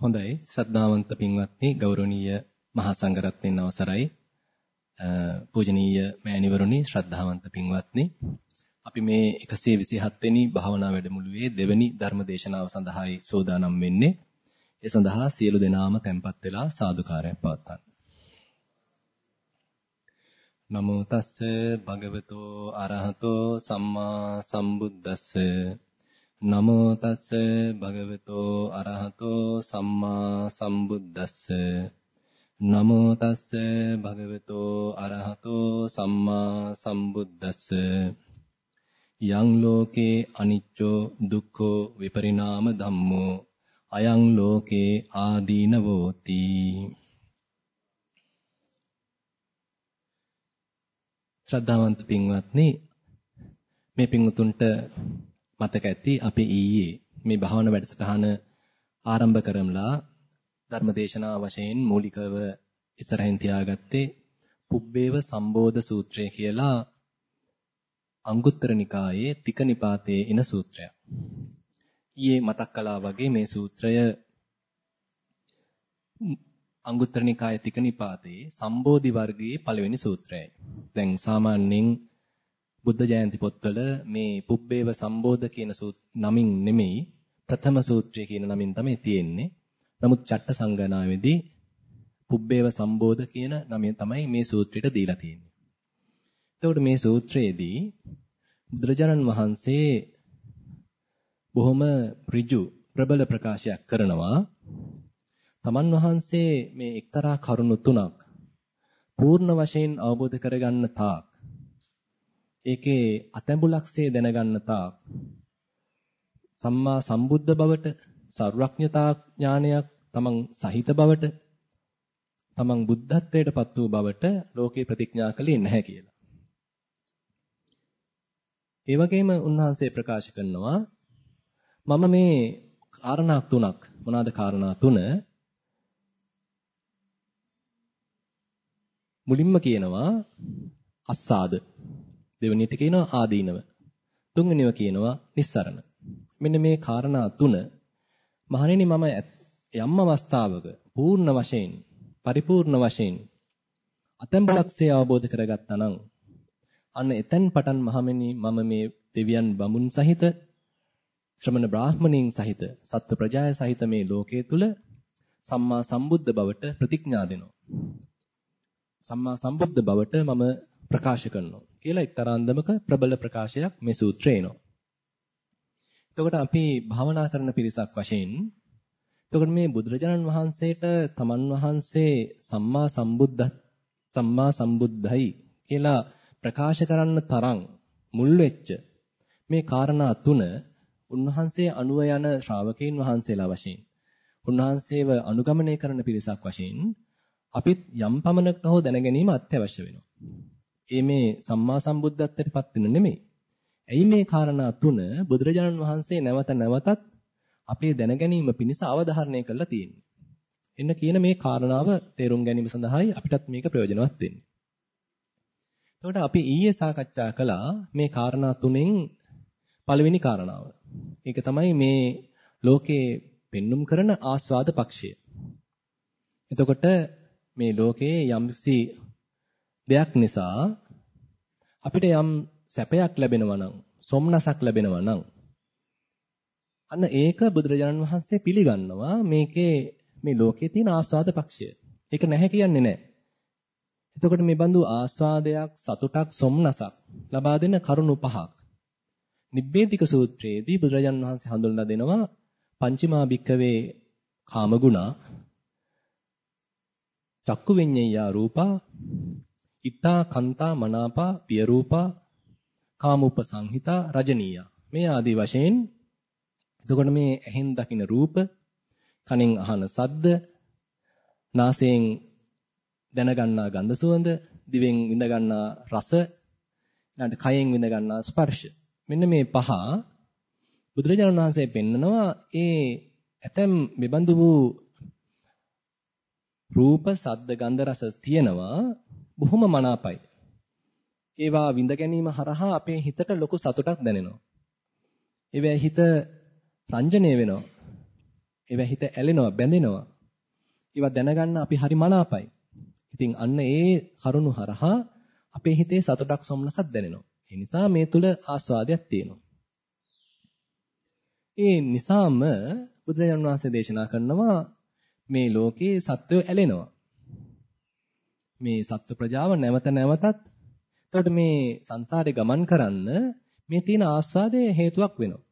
හොඳයි. ශ්‍රද්ධාවන්ත පින්වත්නි ගෞරවනීය මහා සංඝරත්නයන් අවසරයි. පූජනීය මෑණිවරුනි ශ්‍රද්ධාවන්ත පින්වත්නි. අපි මේ 127 වෙනි භාවනා වැඩමුළුවේ දෙවැනි ධර්ම දේශනාව සඳහායි සෝදානම් වෙන්නේ. ඒ සඳහා සියලු දෙනාම tempත් වෙලා සාදුකාරයක් පවත්වන්න. නමෝ තස්ස භගවතෝ අරහතෝ සම්මා සම්බුද්දස්ස. නමෝ තස්ස භගවතෝ අරහතෝ සම්මා සම්බුද්දස්ස. නමෝ තස්ස භගවතෝ අරහතෝ සම්මා සම්බුද්දස්ස. යං ලෝකේ අනිච්චෝ දුක්ඛෝ විපරිණාම ධම්මෝ. අයං ලෝකේ ආදීනවෝති. ශ්‍රද්ධාවන්ත පින්වත්නි මේ පින්වතුන්ට මතක ඇති අපි ඊයේ මේ භාවනා වැඩසටහන ආරම්භ කරමලා ධර්මදේශනා වශයෙන් මූලිකව ඉස්සරහින් තියාගත්තේ පුබ්බේව සම්බෝධ සූත්‍රය කියලා අංගුත්තර නිකායේ තික නිපාතයේ එන සූත්‍රයක්. ඊයේ මතක් කළා වගේ මේ සූත්‍රය අංගුත්තර නිකායේ තික නිපාතයේ සම්බෝධි වර්ගයේ පළවෙනි සූත්‍රයයි. දැන් සාමාන්‍යයෙන් බුද්ධ ජයන්ති පොත්වල මේ පුබ්බේව සම්බෝධ කියන නමින් නෙමෙයි ප්‍රථම සූත්‍රය කියන නමින් තමයි තියෙන්නේ. නමුත් චට්ට සංගණාවේදී පුබ්බේව සම්බෝධ කියන නමින් තමයි මේ සූත්‍රයට දීලා තියෙන්නේ. එතකොට මේ සූත්‍රයේදී බුදුරජාණන් වහන්සේ බොහොම ඍජු ප්‍රබල ප්‍රකාශයක් කරනවා. තමන් වහන්සේ මේ එක්තරා කරුණු තුනක් පූර්ණ වශයෙන් අවබෝධ කරගන්න තාක් ඒකේ අතැඹුලක්සේ දැනගන්න තාක් සම්මා සම්බුද්ධ බවට සර්වඥතා ඥානයක් තමන් සහිත බවට තමන් බුද්ධත්වයටපත් වූ බවට ලෝකේ ප්‍රතිඥා කළේ නැහැ කියලා. ඒ වගේම උන්වහන්සේ ප්‍රකාශ කරනවා මම මේ කාරණා තුනක් මොනවාද කාරණා තුන මුලින්ම කියනවා අස්සාද දෙවෙනියට කියනවා ආදීනව. තුන්වෙනිව කියනවා නිස්සරණ. මෙන්න මේ காரணා තුන මහණෙනි මම යම් අවස්ථාවක පූර්ණ වශයෙන් පරිපූර්ණ වශයෙන් අතම්බලක්සේ අවබෝධ කරගත්තා නම් අන්න එතෙන් පටන් මහමෙනි මම මේ දෙවියන් බමුණු සහිත ශ්‍රමණ බ්‍රාහ්මණීන් සහිත සත්ව ප්‍රජාය සහිත මේ ලෝකයේ තුල සම්මා සම්බුද්ධ බවට ප්‍රතිඥා දෙනවා. සම්මා සම්බුද්ධ බවට මම ප්‍රකාශ කරනවා. කියලා එක්තරා අන්දමක ප්‍රබල ප්‍රකාශයක් මේ සූත්‍රේ එනවා. එතකොට අපි භාවනා කරන පිරිසක් වශයෙන් එතකොට මේ බුදුරජාණන් වහන්සේට තමන් වහන්සේ සම්මා සම්බුද්ධ සම්මා සම්බුද්ධයි කියලා ප්‍රකාශ කරන්න තරම් මුල් වෙච්ච මේ කාරණා තුන උන්වහන්සේ අනුව යන ශ්‍රාවකයන් වහන්සේලා වශයෙන් උන්වහන්සේව අනුගමනය කරන පිරිසක් වශයෙන් අපිත් යම් පමණකට හෝ දැන ගැනීම අත්‍යවශ්‍ය වෙනවා. ඒ මේ සම්මා සම්බුද්ධත්වයටපත් වෙන නෙමෙයි. ඇයි මේ කාරණා තුන බුදුරජාණන් වහන්සේ නැවත නැවතත් අපේ දැනගැනීම පිණිස අවධාරණය කරලා තියෙන්නේ. එන්න කියන මේ කාරණාව තේරුම් ගැනීම සඳහායි අපිටත් මේක ප්‍රයෝජනවත් වෙන්නේ. එතකොට අපි ඊයේ සාකච්ඡා කළා මේ කාරණා තුනෙන් පළවෙනි කාරණාව. ඒක තමයි මේ ලෝකේ පෙන්눔 කරන ආස්වාද පක්ෂය. එතකොට මේ ලෝකේ යම්සි දෙයක් නිසා අපිට යම් සැපයක් ලැබෙනවා නම් සොම්නසක් ලැබෙනවා නම් අන්න ඒක බුදුරජාණන් වහන්සේ පිළිගන්නවා මේකේ මේ ලෝකයේ තියෙන ආස්වාද පක්ෂය. ඒක නැහැ කියන්නේ නැහැ. එතකොට මේ බඳු ආස්වාදයක් සතුටක් සොම්නසක් ලබා දෙන කරුණු පහක්. නිබ්බේධික සූත්‍රයේදී බුදුරජාණන් වහන්සේ හඳුන්වලා දෙනවා පංචමා භික්කවේ කාමගුණා චක්කු විඤ්ඤය රූපා ඉත්තා කන්තා මනාපා පිය රූපා කාමූපසංහිතා රජනීය. මේ ආදී වශයෙන් එතකොට මේ ඇහෙන් දකින රූප කනෙන් අහන සද්ද නාසයෙන් දැනගන්නා ගන්ධ සුවඳ දිවෙන් විඳ ගන්නා රස ඊළඟට කයෙන් විඳ ගන්නා ස්පර්ශ. මෙන්න මේ පහ බුදුරජාණන් වහන්සේ පෙන්නනවා ඒ ඇතම් මෙබඳු වූ රූප සද්ද ගන්ධ රස තියෙනවා. බොහොම මනාපයි. ඒවා විඳ ගැනීම හරහා අපේ හිතට ලොකු සතුටක් දැනෙනවා. ඒවැ හිත රංජනීය වෙනවා. ඒවා හිත ඇලෙනවා, බැඳෙනවා. ඒවා දැනගන්න අපි හරි මනාපයි. ඉතින් අන්න ඒ කරුණු හරහා අපේ හිතේ සතුටක් සොම්නසක් දැනෙනවා. ඒ නිසා මේ තුල ආස්වාදයක් තියෙනවා. ඒ නිසාම බුදුරජාණන් වහන්සේ දේශනා කරනවා මේ ලෝකේ සත්වය ඇලෙනවා. මේ සත්ව ප්‍රජාව නැවත නැවතත් එතකොට මේ සංසාරේ ගමන් කරන්න මේ තියෙන ආස්වාදයේ හේතුවක් වෙනවා.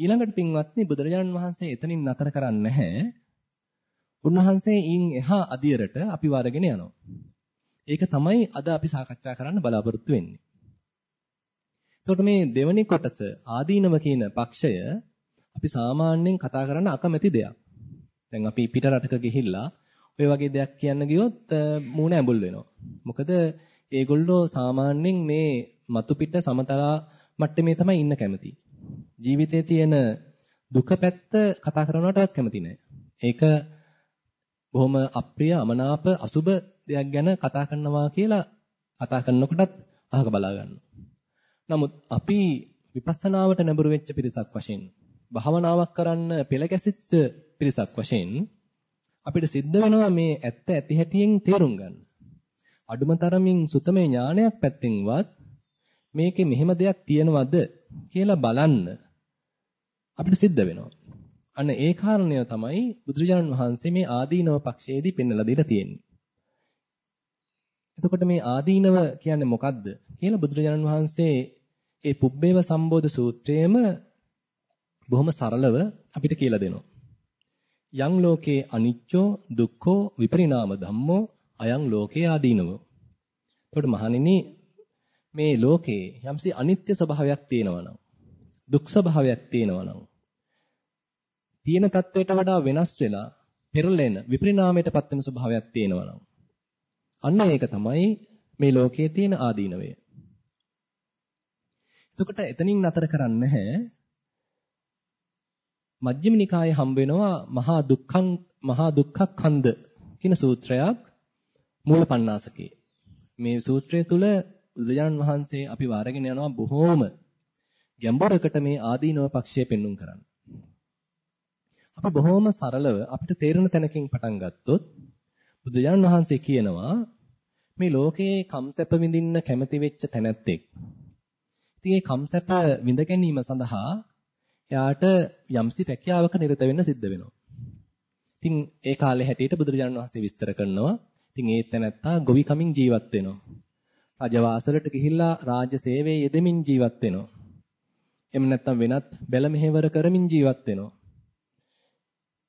ඊළඟට පින්වත්නි බුදුරජාණන් වහන්සේ එතනින් නතර කරන්නේ නැහැ. උන්වහන්සේ ඊන් එහා අදියරට අපි වරගෙන යනවා. ඒක තමයි අද අපි සාකච්ඡා කරන්න බලාපොරොත්තු වෙන්නේ. එතකොට මේ දෙවනි කොටස ආදීනව කියන පක්ෂය අපි සාමාන්‍යයෙන් කතා කරන්න අකමැති දෙයක්. දැන් අපි පිට රටක ගිහිල්ලා ඔය වගේ දෙයක් කියන්න ගියොත් මූණ ඇඹුල් වෙනවා. මොකද ඒගොල්ලෝ සාමාන්‍යයෙන් මේ මතු පිට සමතලා මට්ටමේ තමයි ඉන්න කැමති. ජීවිතයේ තියෙන දුක පැත්ත කතා කරනවටවත් කැමති නෑ. ඒක බොහොම අප්‍රිය, අමනාප, අසුබ දෙයක් ගැන කතා කරනවා කියලා කතා කරනකොටත් අහක බලා ගන්නවා. නමුත් අපි විපස්සනාවට නැඹුරු වෙච්ච පිරිසක් වශයෙන් භාවනාවක් කරන්න පෙළ ගැසිච්ච පිරිසක් වශයෙන් අපිට සිද්ධ වෙනවා මේ ඇත්ත ඇති හැටියෙන් තේරුම් ගන්න. අඩුම තරමින් සුතමේ ඥානයක් පැත්තෙන්වත් මේකේ මෙහෙම දෙයක් තියෙනවද කියලා බලන්න අපිට සිද්ධ වෙනවා. අන්න ඒ කාරණය තමයි බුදුරජාණන් වහන්සේ මේ ආදීනව පක්ෂයේදී පෙන්වලා දීලා තියෙන්නේ. එතකොට මේ ආදීනව කියන්නේ මොකද්ද කියලා බුදුරජාණන් වහන්සේ ඒ පුබ්බේව සම්බෝධ සූත්‍රයේම බොහොම සරලව අපිට කියලා දෙනවා. යං ලෝකේ අනිච්චෝ දුක්ඛෝ විපරිණාම ධම්මෝ අයං ලෝකේ ආදීනවෝ එතකොට මහණෙනි මේ ලෝකේ යම්සි අනිත්‍ය ස්වභාවයක් තියෙනවනම් දුක් ස්වභාවයක් තියෙනවනම් තියෙන தത്വයට වඩා වෙනස් වෙලා පෙරලෙන විපරිණාමයට පත් වෙන ස්වභාවයක් තියෙනවනම් අන්න ඒක තමයි මේ ලෝකයේ තියෙන ආදීනවය. එතකොට එතනින් නතර කරන්නේ නැහැ මජ්ක්‍ධිම නිකායේ හම්බ වෙනවා මහා දුක්ඛං මහා දුක්ඛඛන්ද කියන සූත්‍රයක් මූලපණ්ණාසකේ. මේ සූත්‍රය තුල බුදුරජාණන් වහන්සේ අපි වාරගෙන යනවා බොහෝම ගැඹුරකට මේ ආදීනව පක්ෂය පෙන්눔 කරන්න. අපි බොහෝම සරලව අපිට තේරෙන තැනකින් පටන් ගත්තොත් බුදුරජාණන් වහන්සේ කියනවා මේ ලෝකේ කම්සැප විඳින්න කැමති වෙච්ච තැනැත්තෙක්. ඉතින් මේ කම්සැප විඳ ගැනීම සඳහා එයාට යම්සි රැකියාවක නිරත වෙන්න සිද්ධ වෙනවා. ඉතින් ඒ කාලේ හැටියට බුදුරජාණන් වහන්සේ විස්තර කරනවා. ඉතින් ඒ තැනැත්තා ගොවි කමින් ජීවත් වෙනවා. රජවාසලට ගිහිල්ලා රාජ්‍ය සේවයේ යෙදෙමින් ජීවත් වෙනවා. එහෙම නැත්නම් වෙනත් බැල මෙහෙවර කරමින් ජීවත් වෙනවා.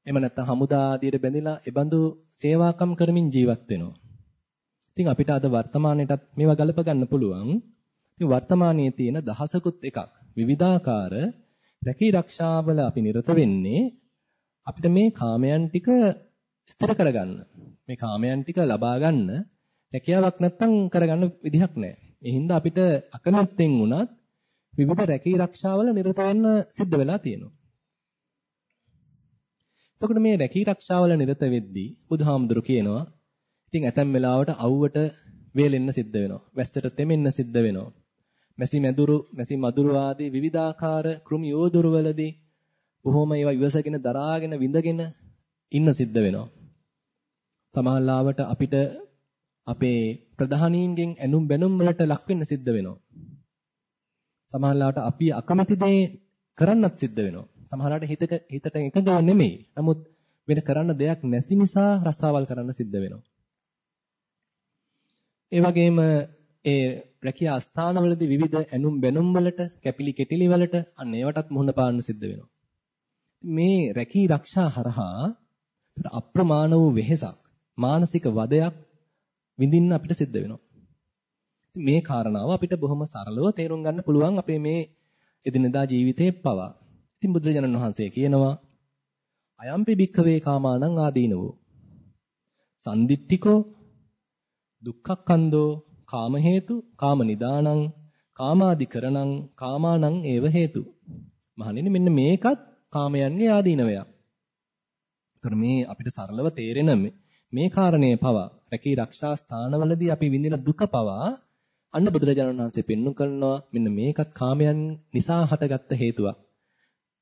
එහෙම නැත්නම් හමුදා ආදියට බැඳිලා ඒබඳු සේවාකම් කරමින් ජීවත් වෙනවා. ඉතින් අපිට අද වර්තමානයේටත් මේවා ගලප ගන්න පුළුවන්. ඉතින් වර්තමානයේ තියෙන දහසකුත් එකක් විවිධාකාර රැකී රක්ෂාවල අපි නිරත වෙන්නේ අපිට මේ කාමයන් ටික ස්ථිර කරගන්න. මේ කාමයන් ටික ලබා ගන්න රැකියාවක් නැත්තම් කරගන්න විදිහක් නැහැ. ඒ හින්දා අපිට අකමැත්තෙන් වුණත් විවිධ රැකී රක්ෂාවල නිරත වෙන්න සිද්ධ වෙලා තියෙනවා. එතකොට මේ රැකී රක්ෂාවල නිරත වෙද්දී බුදුහාමුදුරු කියනවා ඉතින් ඇතැම් වෙලාවට අවුවට වේලෙන්න සිද්ධ වෙනවා. වැස්සට තෙමෙන්න සිද්ධ වෙනවා. මැසි මැදුරු, මැසි මදුරු ආදී විවිධාකාර කෘමි යෝදුරු වලදී බොහොම ඒවා ඉවසගෙන දරාගෙන විඳගෙන ඉන්න සිද්ධ වෙනවා. සමහරවිට අපිට අපේ ප්‍රධානීන්ගෙන් ඇනුම් බැනුම් වලට ලක් වෙන්න සිද්ධ වෙනවා. සමහරවිට අපි අකමැති දේ කරන්නත් සිද්ධ වෙනවා. සමහරවිට හිතක හිතට එකඟව නෙමෙයි. නමුත් වෙන කරන්න දෙයක් නැති නිසා රස්සාවල් කරන්න සිද්ධ වෙනවා. ඒ වගේම ඒ රැකියා ස්ථානවලදී විවිධ ඇනුම් බැනුම් වලට, කැපිලි කෙටිලි වලට අන්න ඒවටත් මුහුණ පාන්න සිද්ධ වෙනවා. මේ රැකී ආරක්ෂා හරහා අප්‍රමාණ වූ වෙහෙසක්, මානසික වදයක් විඳින්න අපිට සිද්ධ වෙනවා. මේ කාරණාව අපිට බොහොම සරලව තේරුම් ගන්න පුළුවන් අපේ මේ එදිනදා ජීවිතයේ පවා. ඉතින් බුදුරජාණන් වහන්සේ කියනවා අයම්පි භික්ඛවේ කාමානං ආදීනවෝ. සන්දිට්ඨිකෝ දුක්ඛක්ඛන්தோ කාම හේතු කාම නිදානං කාමාදිකරණං කාමානං ඒව හේතු. මහණෙනි මෙන්න මේකත් කාමයන්ගේ ආදීනවයක්. ඒතර මේ අපිට සරලව තේරෙන මේ කාරණය පවා රැකී ආරක්ෂා ස්ථානවලදී අපි විඳින දුක පවා අන්න බුදුරජාණන් වහන්සේ පෙන්වු කරනවා මෙන්න මේකත් කාමයන් නිසා හටගත්ත හේතුවක්.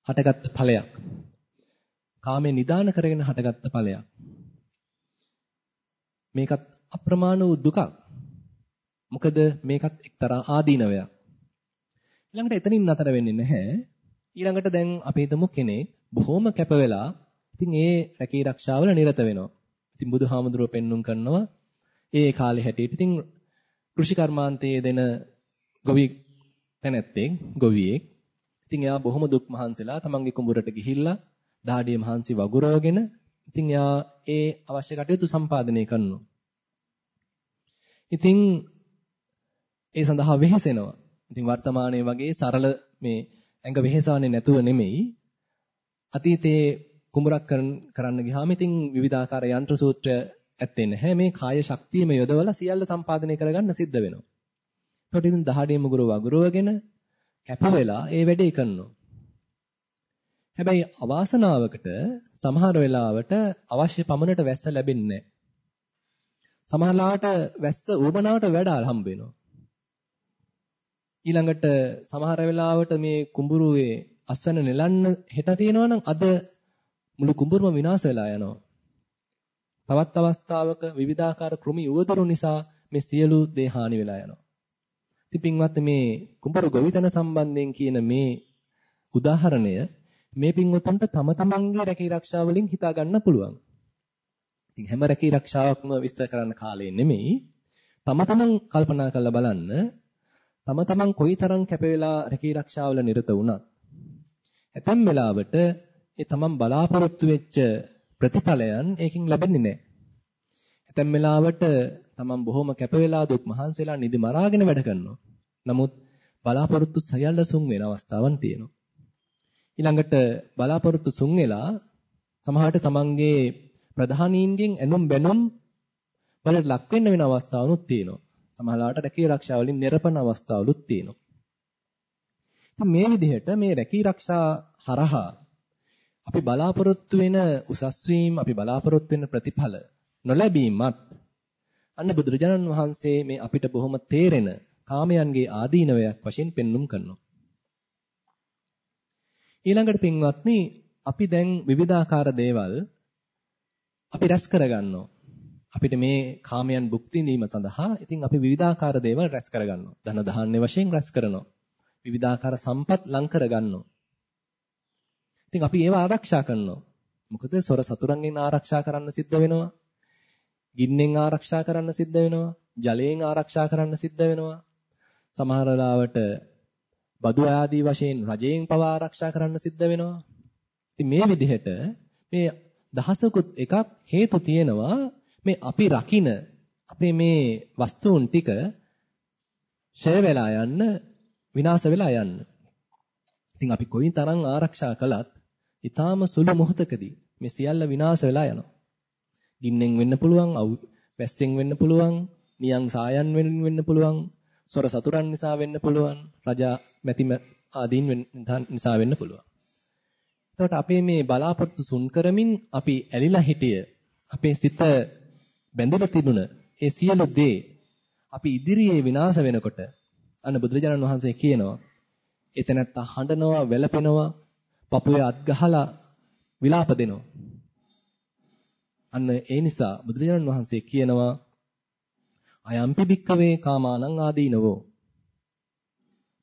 හටගත්ත ඵලයක්. කාමේ නිදාන කරගෙන හටගත්ත ඵලයක්. මේකත් අප්‍රමාණ වූ දුකක්. මොකද මේකත් එක්තරා ආදීනවයක්. ඊළඟට එතනින් නතර වෙන්නේ නැහැ. ඊළඟට දැන් අපි හිතමු කෙනෙක් බොහොම කැප වෙලා ඉතින් ඒ රැකී ආරක්ෂාවල නිරත වෙනවා. ඉතින් බුදුහාමුදුරුවෝ පෙන්눔 කරනවා ඒ කාලේ හැටියට ඉතින් කෘෂි කර්මාන්තයේ දෙන ගොවි තැනැත්තෙක් ගොවියෙක් ඉතින් එයා බොහොම දුක් මහන්සිලා තමන්ගේ කුඹුරට ගිහිල්ලා දහඩිය මහන්සි වගුරවගෙන ඉතින් එයා ඒ අවශ්‍ය කටයුතු සම්පාදනය කරනවා. ඉතින් ඒ සඳහා වෙහෙසෙනවා. ඉතින් වර්තමානයේ වගේ සරල මේ ඇඟ වෙහෙසවන්නේ නැතුව නෙමෙයි අතීතයේ කුඹරක් කරන්න ගියාම ඉතින් විවිධාකාර යන්ත්‍ර සූත්‍ර ඇත්තේ නැහැ. මේ කාය ශක්තියම යොදවලා සියල්ල සම්පාදනය කරගන්න සිද්ධ වෙනවා. ඒකට ඉතින් දහඩිය මුගුර වගුරවගෙන කැප වෙලා ඒ වැඩේ කරනවා. හැබැයි අවාසනාවකට සමහර වෙලාවට අවශ්‍ය පමණට වැස්ස ලැබෙන්නේ නැහැ. සමහරලාට වැස්ස ඌමනාවට වැඩාල් හම්බ වෙනවා. ඊළඟට සමහර වෙලාවට මේ කුඹුරුවේ අස්වැන්න නෙලන්න හෙට තියෙනවා නම් අද මුළු කුඹුරම විනාශ වෙලා යනවා. තවත් අවස්ථාවක විවිධාකාර කෘමි උවදුරු නිසා මේ සියලු දේ හානි වෙලා යනවා. ඉතින් පින්වත් මේ කුඹුරු ගොවිතැන සම්බන්ධයෙන් කියන මේ උදාහරණය මේ පින්වතුන්ට තම තමන්ගේ රැකී ආරක්ෂා වලින් හිතා ගන්න පුළුවන්. ඉතින් හැම රැකී ආරක්ෂාවක්ම විස්තර කරන්න කාලේ නෙමෙයි. තම තමන් කල්පනා කරලා බලන්න තම තමන් කොයිතරම් කැප වෙලා රැකී ආරක්ෂාවල නිරත වුණත් ඇතැම් වෙලාවට ඒ තමන් බලාපොරොත්තු වෙච්ච ප්‍රතිඵලයන් ඒකෙන් ලැබෙන්නේ නැහැ. ඇතැම් වෙලාවට තමන් බොහොම කැප වෙලා දුක් මහන්සිලා නිදි මරාගෙන වැඩ කරනවා. නමුත් බලාපොරොත්තු සයල්ල සුන් වෙන අවස්ථාවන් තියෙනවා. ඊළඟට බලාපොරොත්තු සුන් වෙලා සමහරට තමන්ගේ ප්‍රධානීන්ගෙන් එනුම් බැනුම් වලට ලක් වෙන්න වෙන අවස්ථාවනුත් තියෙනවා. සමහරලාට රැකී ආරක්ෂා වලින් නිර්පණ අවස්ථාවලුත් තියෙනවා. ඉතින් මේ විදිහට මේ රැකී ආරක්ෂා හරහා අපි බලාපොරොත්තු වෙන උසස් වීම, අපි බලාපොරොත්තු වෙන ප්‍රතිඵල නොලැබීමත් අන්න බුදුරජාණන් වහන්සේ මේ අපිට බොහොම තේරෙන කාමයන්ගේ ආදීනවයක් වශයෙන් පෙන්눔 කරනවා. ඊළඟට පින්වත්නි අපි දැන් විවිධාකාර දේවල් අපි රැස් කරගන්නවා. අපිට මේ කාමයන් භුක්ති විඳීම සඳහා ඉතින් අපි විවිධාකාර දේවල් රැස් කරගන්නවා. ධන දහන්නේ වශයෙන් රැස් කරනවා. විවිධාකාර සම්පත් ලං කරගන්නවා. ඉතින් අපි ඒව ආරක්ෂා කරනවා. මොකද සොර සතුරන්ගෙන් ආරක්ෂා කරන්න සිද්ධ වෙනවා. ගින්නෙන් ආරක්ෂා කරන්න සිද්ධ වෙනවා. ජලයෙන් ආරක්ෂා කරන්න සිද්ධ වෙනවා. සමහර වෙලාවට බදු ආදී වශයෙන් රජයෙන් පවා ආරක්ෂා කරන්න සිද්ධ වෙනවා. ඉතින් මේ විදිහට මේ දහසකුත් එකක් හේතු තියෙනවා මේ අපි රකින අපේ මේ වස්තුන් ටික ෂය වෙලා යන්න විනාශ වෙලා යන්න. ඉතින් අපි කොයි තරම් ආරක්ෂා කළත් ඊටාම සුළු මොහොතකදී මේ සියල්ල විනාශ වෙලා යනවා. ගින්නෙන් වෙන්න පුළුවන්, වැස්සෙන් වෙන්න පුළුවන්, නියං සායන් වෙන්න පුළුවන්, සොර සතුරන් නිසා වෙන්න පුළුවන්, රජා මැතිම ආදීන් නිසා වෙන්න පුළුවන්. එතකොට අපේ මේ බලාපොරොත්තු සුන් කරමින් අපි ඇලිලා හිටිය අපේ සිත බැඳලා තිබුණ ඒ සියලු දේ අපි ඉදිරියේ විනාශ වෙනකොට අන්න බුදුරජාණන් වහන්සේ කියනවා එතනත්ත හඬනවා වැළපෙනවා පපුවේ අත් ගහලා විලාප දෙනවා. අන්න ඒ නිසා බුදුරජාණන් වහන්සේ කියනවා අයම්පි භික්කවේ කාමානං ආදීනවෝ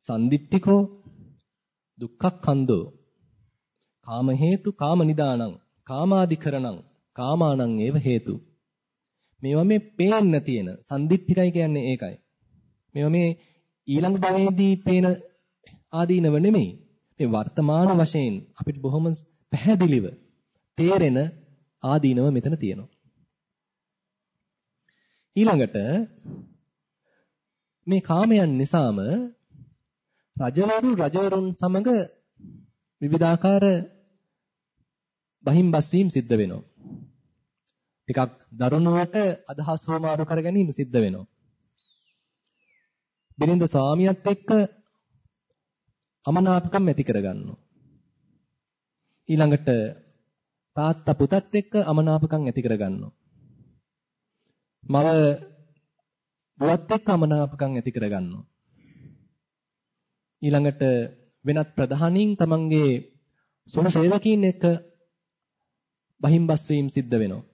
සන්දිට්ඨිකෝ දුක්ඛක්ඛන්தோ කාම හේතු කාම නිදානං කාමාදිකරණං කාමානං ඒව හේතු. මේවා මේ පේන්න තියෙන. සන්දිට්ඨිකයි කියන්නේ ඒකයි. මේවා මේ ඊළඟ භවයේදී පේන ආදීනව නෙමෙයි. මේ වර්තමාන වශයෙන් අපිට බොහොම පැහැදිලිව තේරෙන ආදීනව මෙතන තියෙනවා. ඊළඟට මේ කාමයන් නිසාම රජවරු රජවරුන් සමග විවිධාකාර බහිම්බස් වීම සිද්ධ වෙනවා. ටිකක් දරුණුවට අදහස් හොමාරු කර ගැනීම සිද්ධ වෙනවා. බිරිඳ ස්වාමියාත් එක්ක අමනාපකම් ඇති කරගන්නවා. ඊළඟට තාත්තා පුතත් එක්ක අමනාපකම් ඇති කරගන්නවා. මව බුවත් එක්ක අමනාපකම් ඇති කරගන්නවා. ඊළඟට වෙනත් ප්‍රධානීන් තමන්ගේ සොම සේවකීන් එක්ක බහිම්බස් වීම සිද්ධ වෙනවා.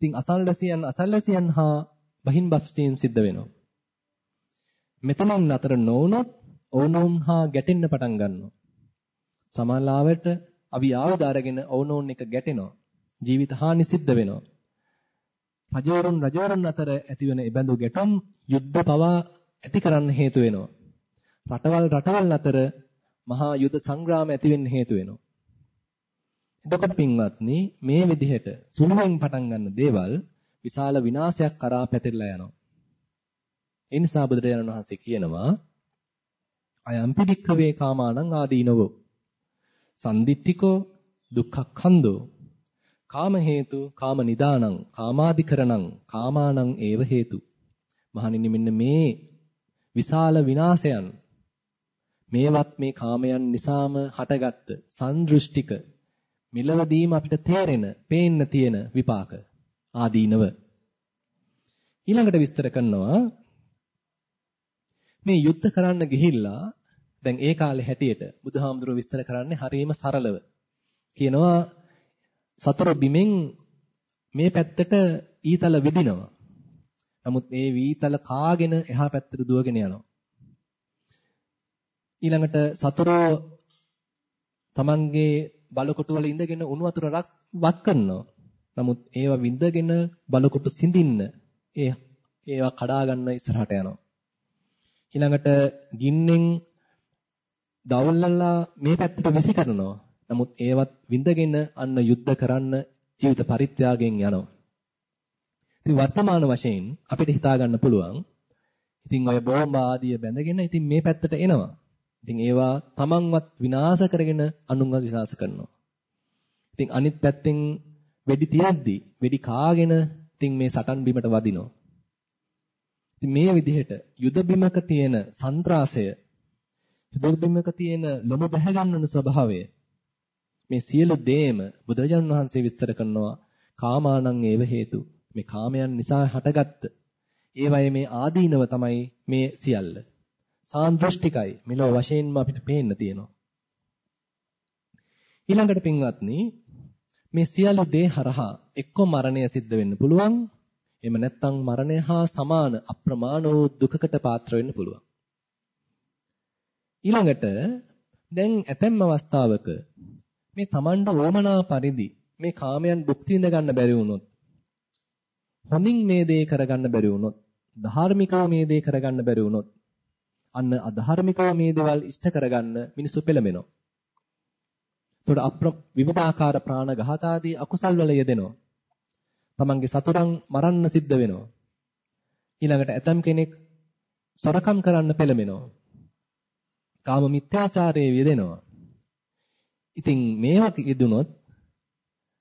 ඉතින් අසල්වැසියන් අසල්වැසියන් හා බහිම්බස් වීම සිද්ධ වෙනවා. මෙතනින් නතර නොවුනොත් ඕනෝන් හා ගැටෙන්න පටන් ගන්නවා. සමාලාවට අපි ආවද අරගෙන ඕනෝන් එක ගැටෙනවා. ජීවිත හානි සිද්ධ වෙනවා. රජවරුන් රජවරුන් අතර ඇතිවන ඉබඳු ගැටුම් යුද්ධ පවා ඇති කරන්න හේතු වෙනවා. රටවල් රටවල් අතර මහා යුද සංග්‍රාම ඇති වෙන්න හේතු වෙනවා. එතකොට පින්වත්නි මේ විදිහට සුළුවෙන් පටන් ගන්න දේවල් විශාල විනාශයක් කරා පැතිරලා යනවා. ඒ නිසා බුදුරජාණන් වහන්සේ කියනවා අයම් පිටික්කවේ කාමානං ආදීනවෝ. සන්දිට්ඨිකෝ දුක්ඛක්ඛන්தோ කාම හේතු කාම නිදානං කාමාදිකරණං කාමානං ඒව හේතු. මහණෙනි මෙන්න මේ විශාල විනාශයන් මේවත් මේ කාමයන් නිසාම හටගත්ත සන්දෘෂ්ටික මිලවදීම අපිට තේරෙන, පේන්න තියෙන විපාක ආදීනව. ඊළඟට විස්තර කරනවා මේ යුද්ධ කරන්න ගිහිල්ලා දැන් ඒ කාලේ හැටියට බුදුහාමුදුරුවෝ විස්තර කරන්නේ හරියම සරලව. කියනවා සතර බිමෙන් මේ පැත්තට ඊතල විදිනවා. නමුත් මේ වීතල කාගෙන එහා පැත්තට දුවගෙන යනවා. ඊළඟට සතරෝ තමන්ගේ බලකොටු වල ඉඳගෙන උණු වතුර වත් කරනවා. නමුත් ඒවා විඳගෙන බලකොටු සිඳින්න ඒ ඒවා කඩා ගන්න ඉස්සරහට යනවා. ඊළඟට ගින්නෙන් දවල්ලලා මේ පැත්තට විසි කරනවා. නමුත් ඒවත් විඳගෙන අන්න යුද්ධ කරන්න ජීවිත පරිත්‍යාගයෙන් යනවා. ඉතින් වර්තමාන වශයෙන් අපිට හිතා ගන්න පුළුවන්. ඉතින් ඔය බෝම්බ ආදිය බැඳගෙන ඉතින් මේ පැත්තට එනවා. ඉතින් ඒවා තමන්වත් විනාශ කරගෙන අනුන්වත් විනාශ කරනවා. ඉතින් අනිත් පැත්තෙන් වෙඩි තියද්දි වෙඩි කාගෙන ඉතින් මේ සටන් බිමට වදිනවා. ඉතින් මේ විදිහට යුද බිමක තියෙන සන්ත්‍රාසය යුද බිමක තියෙන ලොමු බැහැ ගන්නන ස්වභාවය මේ සියලු දේම බුදුරජාණන් වහන්සේ විස්තර කරනවා කාමානං ඒව හේතු මේ කාමයන් නිසා හටගත්ත ඒවයේ මේ ආදීනව තමයි මේ සියල්ල සාන්දෘෂ්ටිකයි. මෙලොව වශයෙන්ම අපිට පේන්න තියෙනවා. ඊළඟට පින්වත්නි මේ සියලු දේ හරහා එක්ක මරණය සිද්ධ වෙන්න පුළුවන්. එහෙම නැත්නම් මරණය හා සමාන අප්‍රමාණ වූ දුකකට පාත්‍ර වෙන්න පුළුවන්. ඊළඟට දැන් ඇතැම් අවස්ථාවක මේ Tamanට වමනා පරිදි මේ කාමයන් භුක්ති විඳ ගන්න බැරි වුණොත් හොඳින් මේ දේ කරගන්න බැරි වුණොත් ධාර්මිකව මේ දේ කරගන්න බැරි වුණොත් අන්න අධාර්මිකව මේ දේවල් ඉෂ්ට කරගන්න මිනිස්සු පෙළඹෙනවා. එතකොට අප්‍ර විවිධාකාර ප්‍රාණඝාත ආදී අකුසල් වල යෙදෙනවා. තමන්ගේ සතුරන් මරන්න සිද්ධ වෙනවා. ඊළඟට ඇතම් කෙනෙක් සොරකම් කරන්න පෙළඹෙනවා. කාම මිත්‍යාචාරයේ යෙදෙනවා. ඉතින් මේවා යෙදුනොත්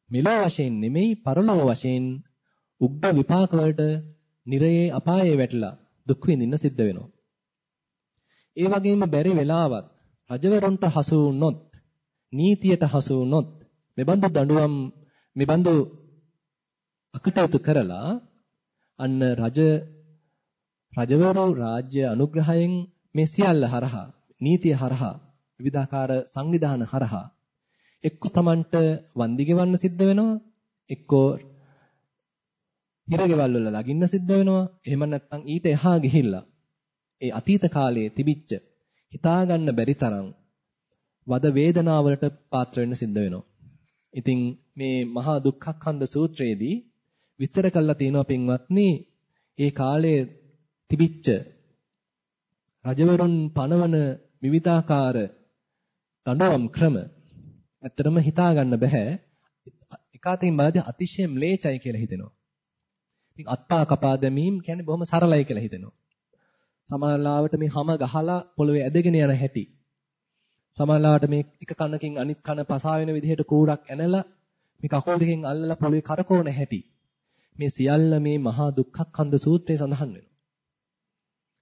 මෙලොව වශයෙන් නෙමෙයි පරලොව වශයෙන් උග්ග විපාක වලට නිරයේ අපායේ වැටලා දුක් විඳින්න සිද්ධ වෙනවා. ඒ වගේම බැරි වෙලාවත් රජවරුන්ට හසු වුනොත් නීතියට හසු වුනොත් මෙබඳු දඬුවම් මෙබඳු අකටයුතු කරලා අන්න රජ රජවරු රාජ්‍ය අනුග්‍රහයෙන් මේ සියල්ල හරහා නීතිය හරහා විවිධාකාර සංවිධාන හරහා එක්ක Tamanට වන්දි ගෙවන්න සිද්ධ වෙනවා එක්කෝ හිරගෙවල් වල ලගින්න සිද්ධ වෙනවා. එහෙම නැත්නම් ඊට එහා ගිහිල්ලා ඒ අතීත කාලයේ තිබිච්ච හිතා ගන්න බැරි තරම් වද වේදනාවලට පාත්‍ර වෙන්න සිද්ධ වෙනවා ඉතින් මේ මහා දුක්ඛඛන්ද සූත්‍රයේදී විස්තර කරලා තියෙනවා පින්වත්නි ඒ කාලයේ තිබිච්ච රජවරුන් පනවන විවිධාකාර දඬුවම් ක්‍රම ඇත්තටම හිතා ගන්න බෑ. එක අතින් බලද්දී අතිශය ම්ලේචයි කියලා හිතෙනවා. ඉතින් අත්පා කපා දැමීම කියන්නේ බොහොම සරලයි කියලා හිතෙනවා. සමහරලාවට මේ හැම ගහලා පොළවේ ඇදගෙන යන හැටි. සමහරලාවට මේ එක කනකින් අනිත් කන පසා වෙන විදිහට කූරක් ඇනලා මේ කකුල් දෙකෙන් අල්ලලා පොළවේ කරකවන හැටි. මේ සියල්ල මේ මහා දුක්ඛක්ඛන්ද සූත්‍රයේ සඳහන් වෙනවා.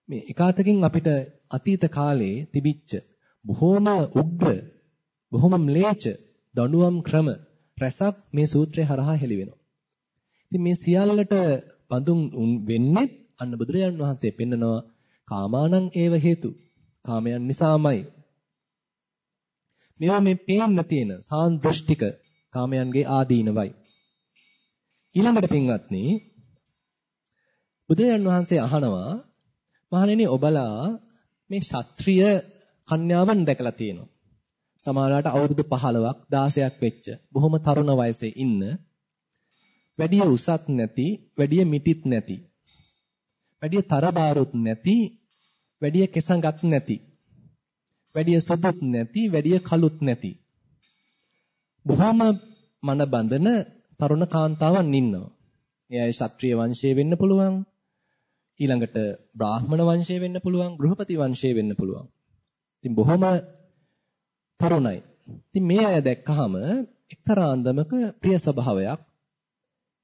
මේ එකාතකින් අපිට අතීත කාලේ තිබිච්ච බොහොම උග්‍ර බොහොම ම්ලේච දඬුවම් ක්‍රම රැසක් මේ සූත්‍රය හරහා හෙළි වෙනවා. ඉතින් මේ සියල්ලට බඳුන් වෙන්නේ අන්න බුදුරජාණන් වහන්සේ පෙන්නනවා කාමානං ඒව හේතු. කාමයන් නිසාමයි. මේවා මේ පේන්න තියෙන සාන්දෘෂ්ටික කාමයන්ගේ ආදීනවයි. ඊළඟට පින්වත්නි බුදුරජාන් වහන්සේ අහනවා මහණෙනි ඔබලා මේ ශාත්‍රීය කන්‍යාවන් දැකලා තියෙනවා. සමහරවිට අවුරුදු 15ක් 16ක් වෙච්ච බොහොම තරුණ වයසේ ඉන්න වැඩිය උසත් නැති, වැඩිය මිටිත් නැති, වැඩිය තරබාරුත් නැති, වැඩිය කෙසඟක් නැති, වැඩිය සොදුත් නැති, වැඩිය කළුත් නැති. බොහොම මන බඳන තරුණ කාන්තාවන් ඉන්නවා. එයයි ශාත්‍රීය වංශයේ වෙන්න පුළුවන්. ඊළඟට බ්‍රාහ්මණ වංශයේ වෙන්න පුළුවන්, ගෘහපති වංශයේ වෙන්න පුළුවන්. ඉතින් බොහොම තරුණයි. ඉතින් මේ අය දැක්කහම එක්තරා අන්දමක ප්‍රිය ස්වභාවයක්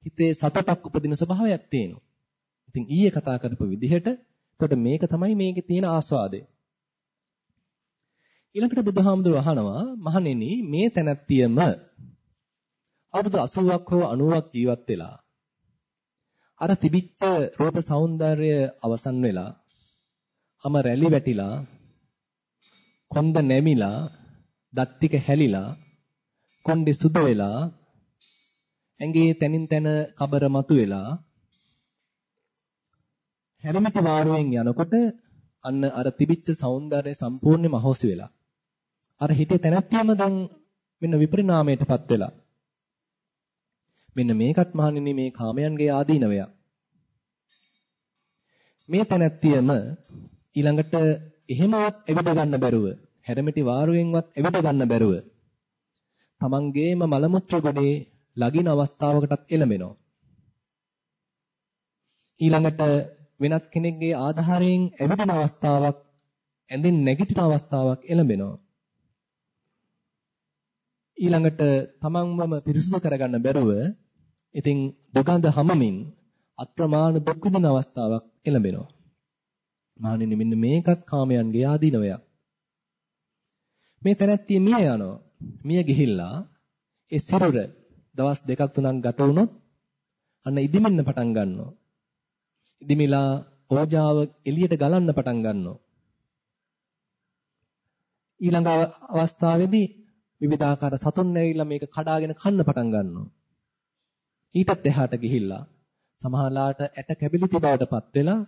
හිතේ සතටක් උපදින ස්වභාවයක් තියෙනවා. ඉතින් ඊයේ කතා කරපු විදිහට එතකොට මේක තමයි මේකේ තියෙන ආස්වාදය. ඊළඟට බුදුහාමුදුරුවෝ අහනවා මහණෙනි මේ තැනැත්තියම අවුරුදු 80ක් හෝ 90ක් ජීවත් වෙලා අර තිබිච්ච රූප సౌందර්ය අවසන් වෙලා හැම රැලි වැටිලා කොන්ද නැමිලා දත් ටික හැලිලා කොණ්ඩේ සුද වෙලා ඇඟේ තනින් තන කබර මතුවෙලා හැරමිට වාරුවෙන් යනකොට අන්න අර තිබිච්ච సౌందර්යය සම්පූර්ණයෙන්ම අහෝසි වෙලා. අර හිතේ තැනැත්තියම දැන් මෙන්න විපරිණාමයටපත් වෙලා. මෙන්න මේකත් මහණෙනි මේ කාමයන්ගේ ආදීනවයක් මේ තැනැත්තියම ඊළඟට එහෙමවත් එවිට ගන්න බැරුව හැරමිටි වාරුවෙන්වත් එවිට ගන්න බැරුව තමන්ගේම මල මුත්‍ර ගොඩේ ලගින අවස්ථාවකටත් එළඹෙනවා. ඊළඟට වෙනත් කෙනෙක්ගේ ආධාරයෙන් එවිටන අවස්ථාවක් ඇඳෙන් නැගිටින අවස්ථාවක් එළඹෙනවා. ඊළඟට තමන්වම පිරිසුදු කරගන්න බැරුව ඉතින් දුගඳ හැමමින් අප්‍රමාණ දුක් විඳින අවස්ථාවක් එළඹෙනවා. මහණෙනි මෙන්න මේකත් කාමයන්ගේ ආදීනවයක්. මේ තැනැත්තිය මිය යනවා. මිය ගිහිල්ලා ඒ සිරුර දවස් දෙකක් තුනක් ගත වුණොත් අන්න ඉදිමෙන්න පටන් ගන්නවා. ඉදිමිලා ඕජාව එළියට ගලන්න පටන් ගන්නවා. ඊළඟ අවස්ථාවේදී විවිධාකාර සතුන් ඇවිල්ලා මේක කඩාගෙන කන්න පටන් ගන්නවා. ඊටත් එහාට ගිහිල්ලා සමහරලාට ඇට කැබිලිති බවටපත් වෙලා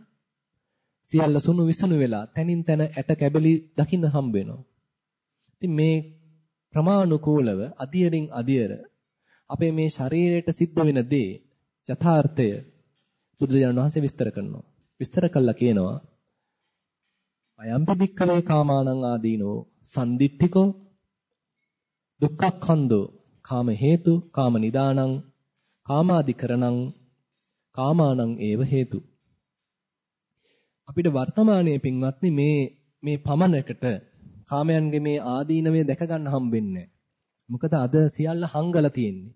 සියල්ල සුණු විසුණු වෙලා තනින් තන ඇට කැබලි දකින්න හම්බ වෙනවා. ඉතින් මේ ප්‍රමාණිකූලව අධියරින් අධියර අපේ මේ ශරීරයට සිද්ධ වෙන දේ යථාර්ථය බුදුරජාණන් වහන්සේ විස්තර කරනවා. විස්තර කළා කියනවා අයම්පි භික්ඛවේ කාමානං ආදීනෝ සම්දිට්ඨිකෝ දුක්ඛඛන්தோ කාම හේතු කාම නිදානං කාමාදිකරණං කාමානං ඒව හේතු අපිට වර්තමානයේ පින්වත්නි මේ මේ පමනකට කාමයන්ගේ මේ ආදීනවේ දැක ගන්න හම්බෙන්නේ මොකද අද සියල්ල හංගලා තියෙන්නේ.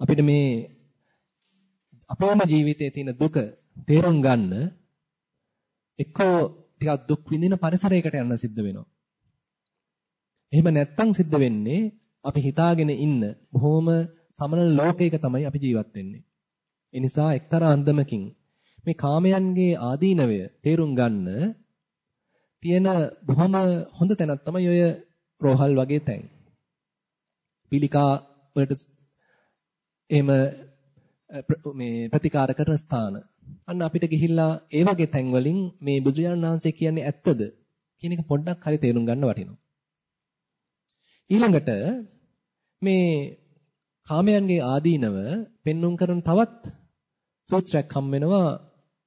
අපිට මේ අපේම ජීවිතයේ තියෙන දුක තේරුම් ගන්න එක්කෝ ටිකක් දුක් විඳින පරිසරයකට යන්න සිද්ධ වෙනවා. එහෙම නැත්තම් සිද්ධ වෙන්නේ අපි හිතාගෙන ඉන්න බොහොම සමනල ලෝකයක තමයි අපි ජීවත් වෙන්නේ. ඒ නිසා එක්තරා අන්දමකින් මේ කාමයන්ගේ ආදීනවය තේරුම් ගන්න තියෙන බොහොම හොඳ තැනක් තමයි ඔය රෝහල් වගේ තැන්. පිළිකා වලට එහෙම මේ ප්‍රතිකාර කරන ස්ථාන. අන්න අපිට ගිහිල්ලා ඒ වගේ තැන් වලින් මේ බුදුරජාණන් වහන්සේ කියන්නේ ඇත්තද කියන එක පොඩ්ඩක් හරි තේරුම් ගන්න වටිනවා. ඊළඟට මේ කාමයන්ගේ ආදීනව පෙන්눔 කරන තවත් සූත්‍රයක් හම් වෙනවා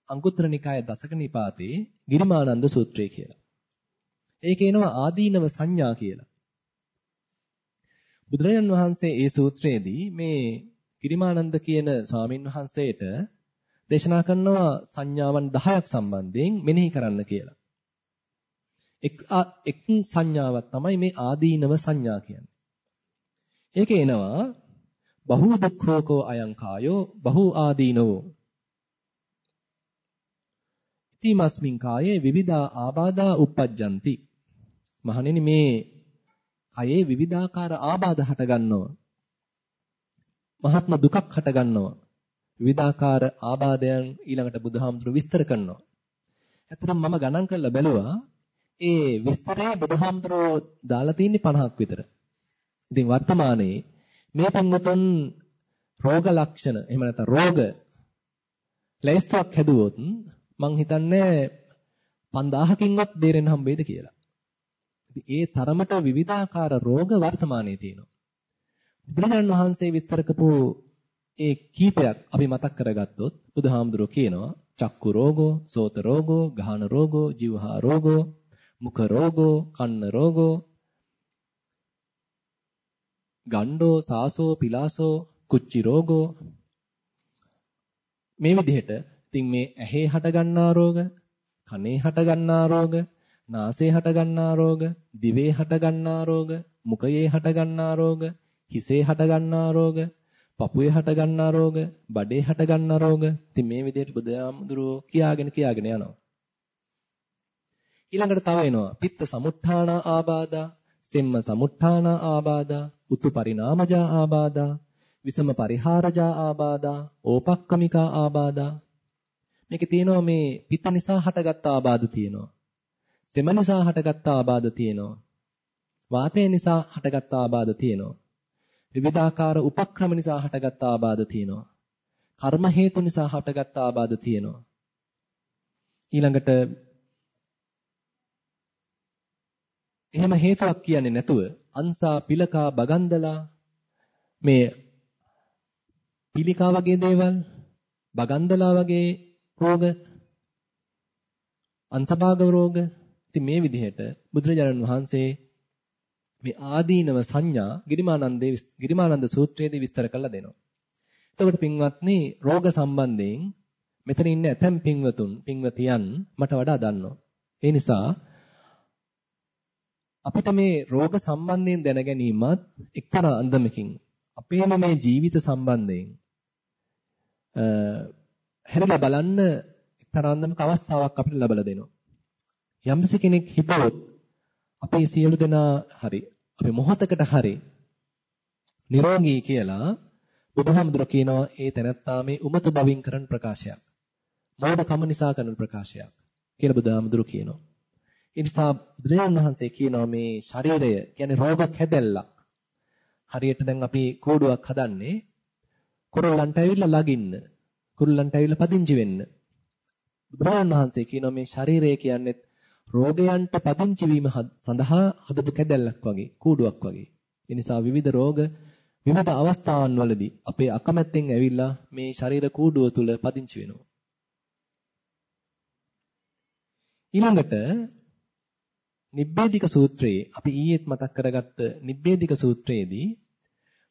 අංගුත්තර නිකාය දසක නිපාතේ ගිරිමානන්ද සූත්‍රය කියලා. ඒක එනවා ආදීනව සංඥා කියලා. බුදුරජාන් වහන්සේ ඒ සූත්‍රයේදී මේ ගිරිමානන්ද කියන ස්වාමින් වහන්සේට දේශනා කරනවා සංඥාවන් 10ක් සම්බන්ධයෙන් මෙනෙහි කරන්න කියලා. එක් එක් සංඥාවක් තමයි මේ ආදීනව සංඥා කියන්නේ. ඒකේ එනවා බහු දුක්ඛෝකෝ අයං කායෝ බහු ආදීනවෝ ඉතිමස්මින් කායේ විවිධා ආබාධා uppajjanti. මහණෙනි මේ කයේ විවිධාකාර ආබාධ හට ගන්නවා. මහත්ම දුකක් හට ගන්නවා. විවිධාකාර ආබාධයන් ඊළඟට බුදුහාමුදුරු විස්තර කරනවා. ඇත්තටම මම ගණන් කරලා බැලුවා ඒ විස්තරය බුදුහාමුදුරෝ දාලා තියෙන්නේ 50ක් විතර. ඉතින් වර්තමානයේ මේ පින්වතුන් රෝග ලක්ෂණ එහෙම නැත්නම් රෝග ලැයිස්තුවක් හැදුවොත් මං හිතන්නේ 5000කින්වත් බේරෙන්න හම්බෙයිද කියලා. ඉතින් ඒ තරමට විවිධාකාර රෝග වර්තමානයේ තියෙනවා. බුදුරජාණන් වහන්සේ විස්තර කරපු ඒ කීපයක් අපි මතක් කරගත්තොත් බුදුහාමුදුරුවෝ කියනවා චක්කු රෝගෝ, සෝත රෝගෝ, ගාහන රෝගෝ, જીවහා රෝගෝ, මුඛ රෝගෝ, කන්න රෝගෝ, ගණ්ඩෝ, සාසෝ, පිලාසෝ, කුච්චි රෝගෝ. මේ විදිහට ඉතින් මේ ඇහි හට ගන්නා රෝග, කනේ හට ගන්නා රෝග, නාසයේ හට ගන්නා රෝග, දිවේ හට ගන්නා රෝග, මුඛයේ හට ගන්නා රෝග, හිසේ හට ගන්නා රෝග, පපුවේ හට ගන්නා රෝග, බඩේ හට ගන්නා රෝග. ඉතින් මේ විදිහට බුදුහාමුදුරුවෝ කියාගෙන කියාගෙන යනවා. ඊළඟට තව එනවා පිත්ත සමුත්ථාන ආබාධා, සෙම්ම සමුත්ථාන ආබාධා, උතු පරිණාමජා ආබාධා, විසම පරිහාරජා ආබාධා, ඕපක්කමිකා ආබාධා. මේකේ තියෙනවා මේ පිත්ත නිසා හටගත්ත ආබාධ තියෙනවා. සෙම නිසා හටගත්ත ආබාධ තියෙනවා. වාතය නිසා හටගත්ත ආබාධ තියෙනවා. විවිධාකාර උපක්‍රම නිසා හටගත් ආබාධ තියෙනවා. කර්ම හේතු නිසා හටගත් ආබාධ තියෙනවා. ඊළඟට එහෙම හේතුවක් කියන්නේ නැතුව අන්සා පිලකා බගන්දලා මේ පිලිකා වගේ දේවල් බගන්දලා වගේ රෝග අන්සභාග රෝග ඉතින් මේ විදිහට බුදුරජාණන් වහන්සේ මේ ආදීනව සංඥා ගිරිමානන්දේ ගිරිමානන්ද සූත්‍රයේදී විස්තර කරලා දෙනවා. එතකොට පින්වත්නි රෝග සම්බන්ධයෙන් මෙතන ඉන්න ඇතැම් පින්වතුන් පින්වතියන් මට වඩා දන්නවා. ඒ නිසා අපිට මේ රෝග සම්බන්ධයෙන් දැන ගැනීමත් එක්තරා අන්දමකින් අපේම මේ ජීවිත සම්බන්ධයෙන් අ හැරිලා බලන්න එක්තරා අන්දමක අවස්ථාවක් අපිට ලැබලා දෙනවා. යම්සි කෙනෙක් හිතුවොත් අපේ සියලු දෙනා හරි අපි මොහතකට හරි නිරෝගී කියලා බුදුහාමුදුර කියනවා ඒ තැනත්තා මේ උමතු බවින් කරන ප්‍රකාශයක්. මෝඩකම නිසා කරන ප්‍රකාශයක් කියලා බුදුහාමුදුර කියනවා. ඒ නිසා බුදුරජාණන් වහන්සේ කියනවා මේ ශරීරය කියන්නේ රෝගක් හැදෙල්ලක්. හරියට දැන් අපි කෝඩුවක් හදන්නේ කුරුල්ලන්ට ඇවිල්ලා ලගින්න. කුරුල්ලන්ට ඇවිල්ලා පදිංචි වෙන්න. බුදුරජාණන් වහන්සේ කියනවා මේ ශරීරය කියන්නේ රෝගයන්ට පදිංචි වීම සඳහා හදපු කැදැල්ලක් වගේ කූඩුවක් වගේ. ඒ නිසා විවිධ රෝග විවිධ අවස්ථාවන් වලදී අපේ අකමැත්තෙන් ඇවිල්ලා මේ ශරීර කූඩුව තුල පදිංචි වෙනවා. ඊළඟට නිබ්බේධික සූත්‍රයේ අපි ඊයේත් මතක් කරගත්ත නිබ්බේධික සූත්‍රයේදී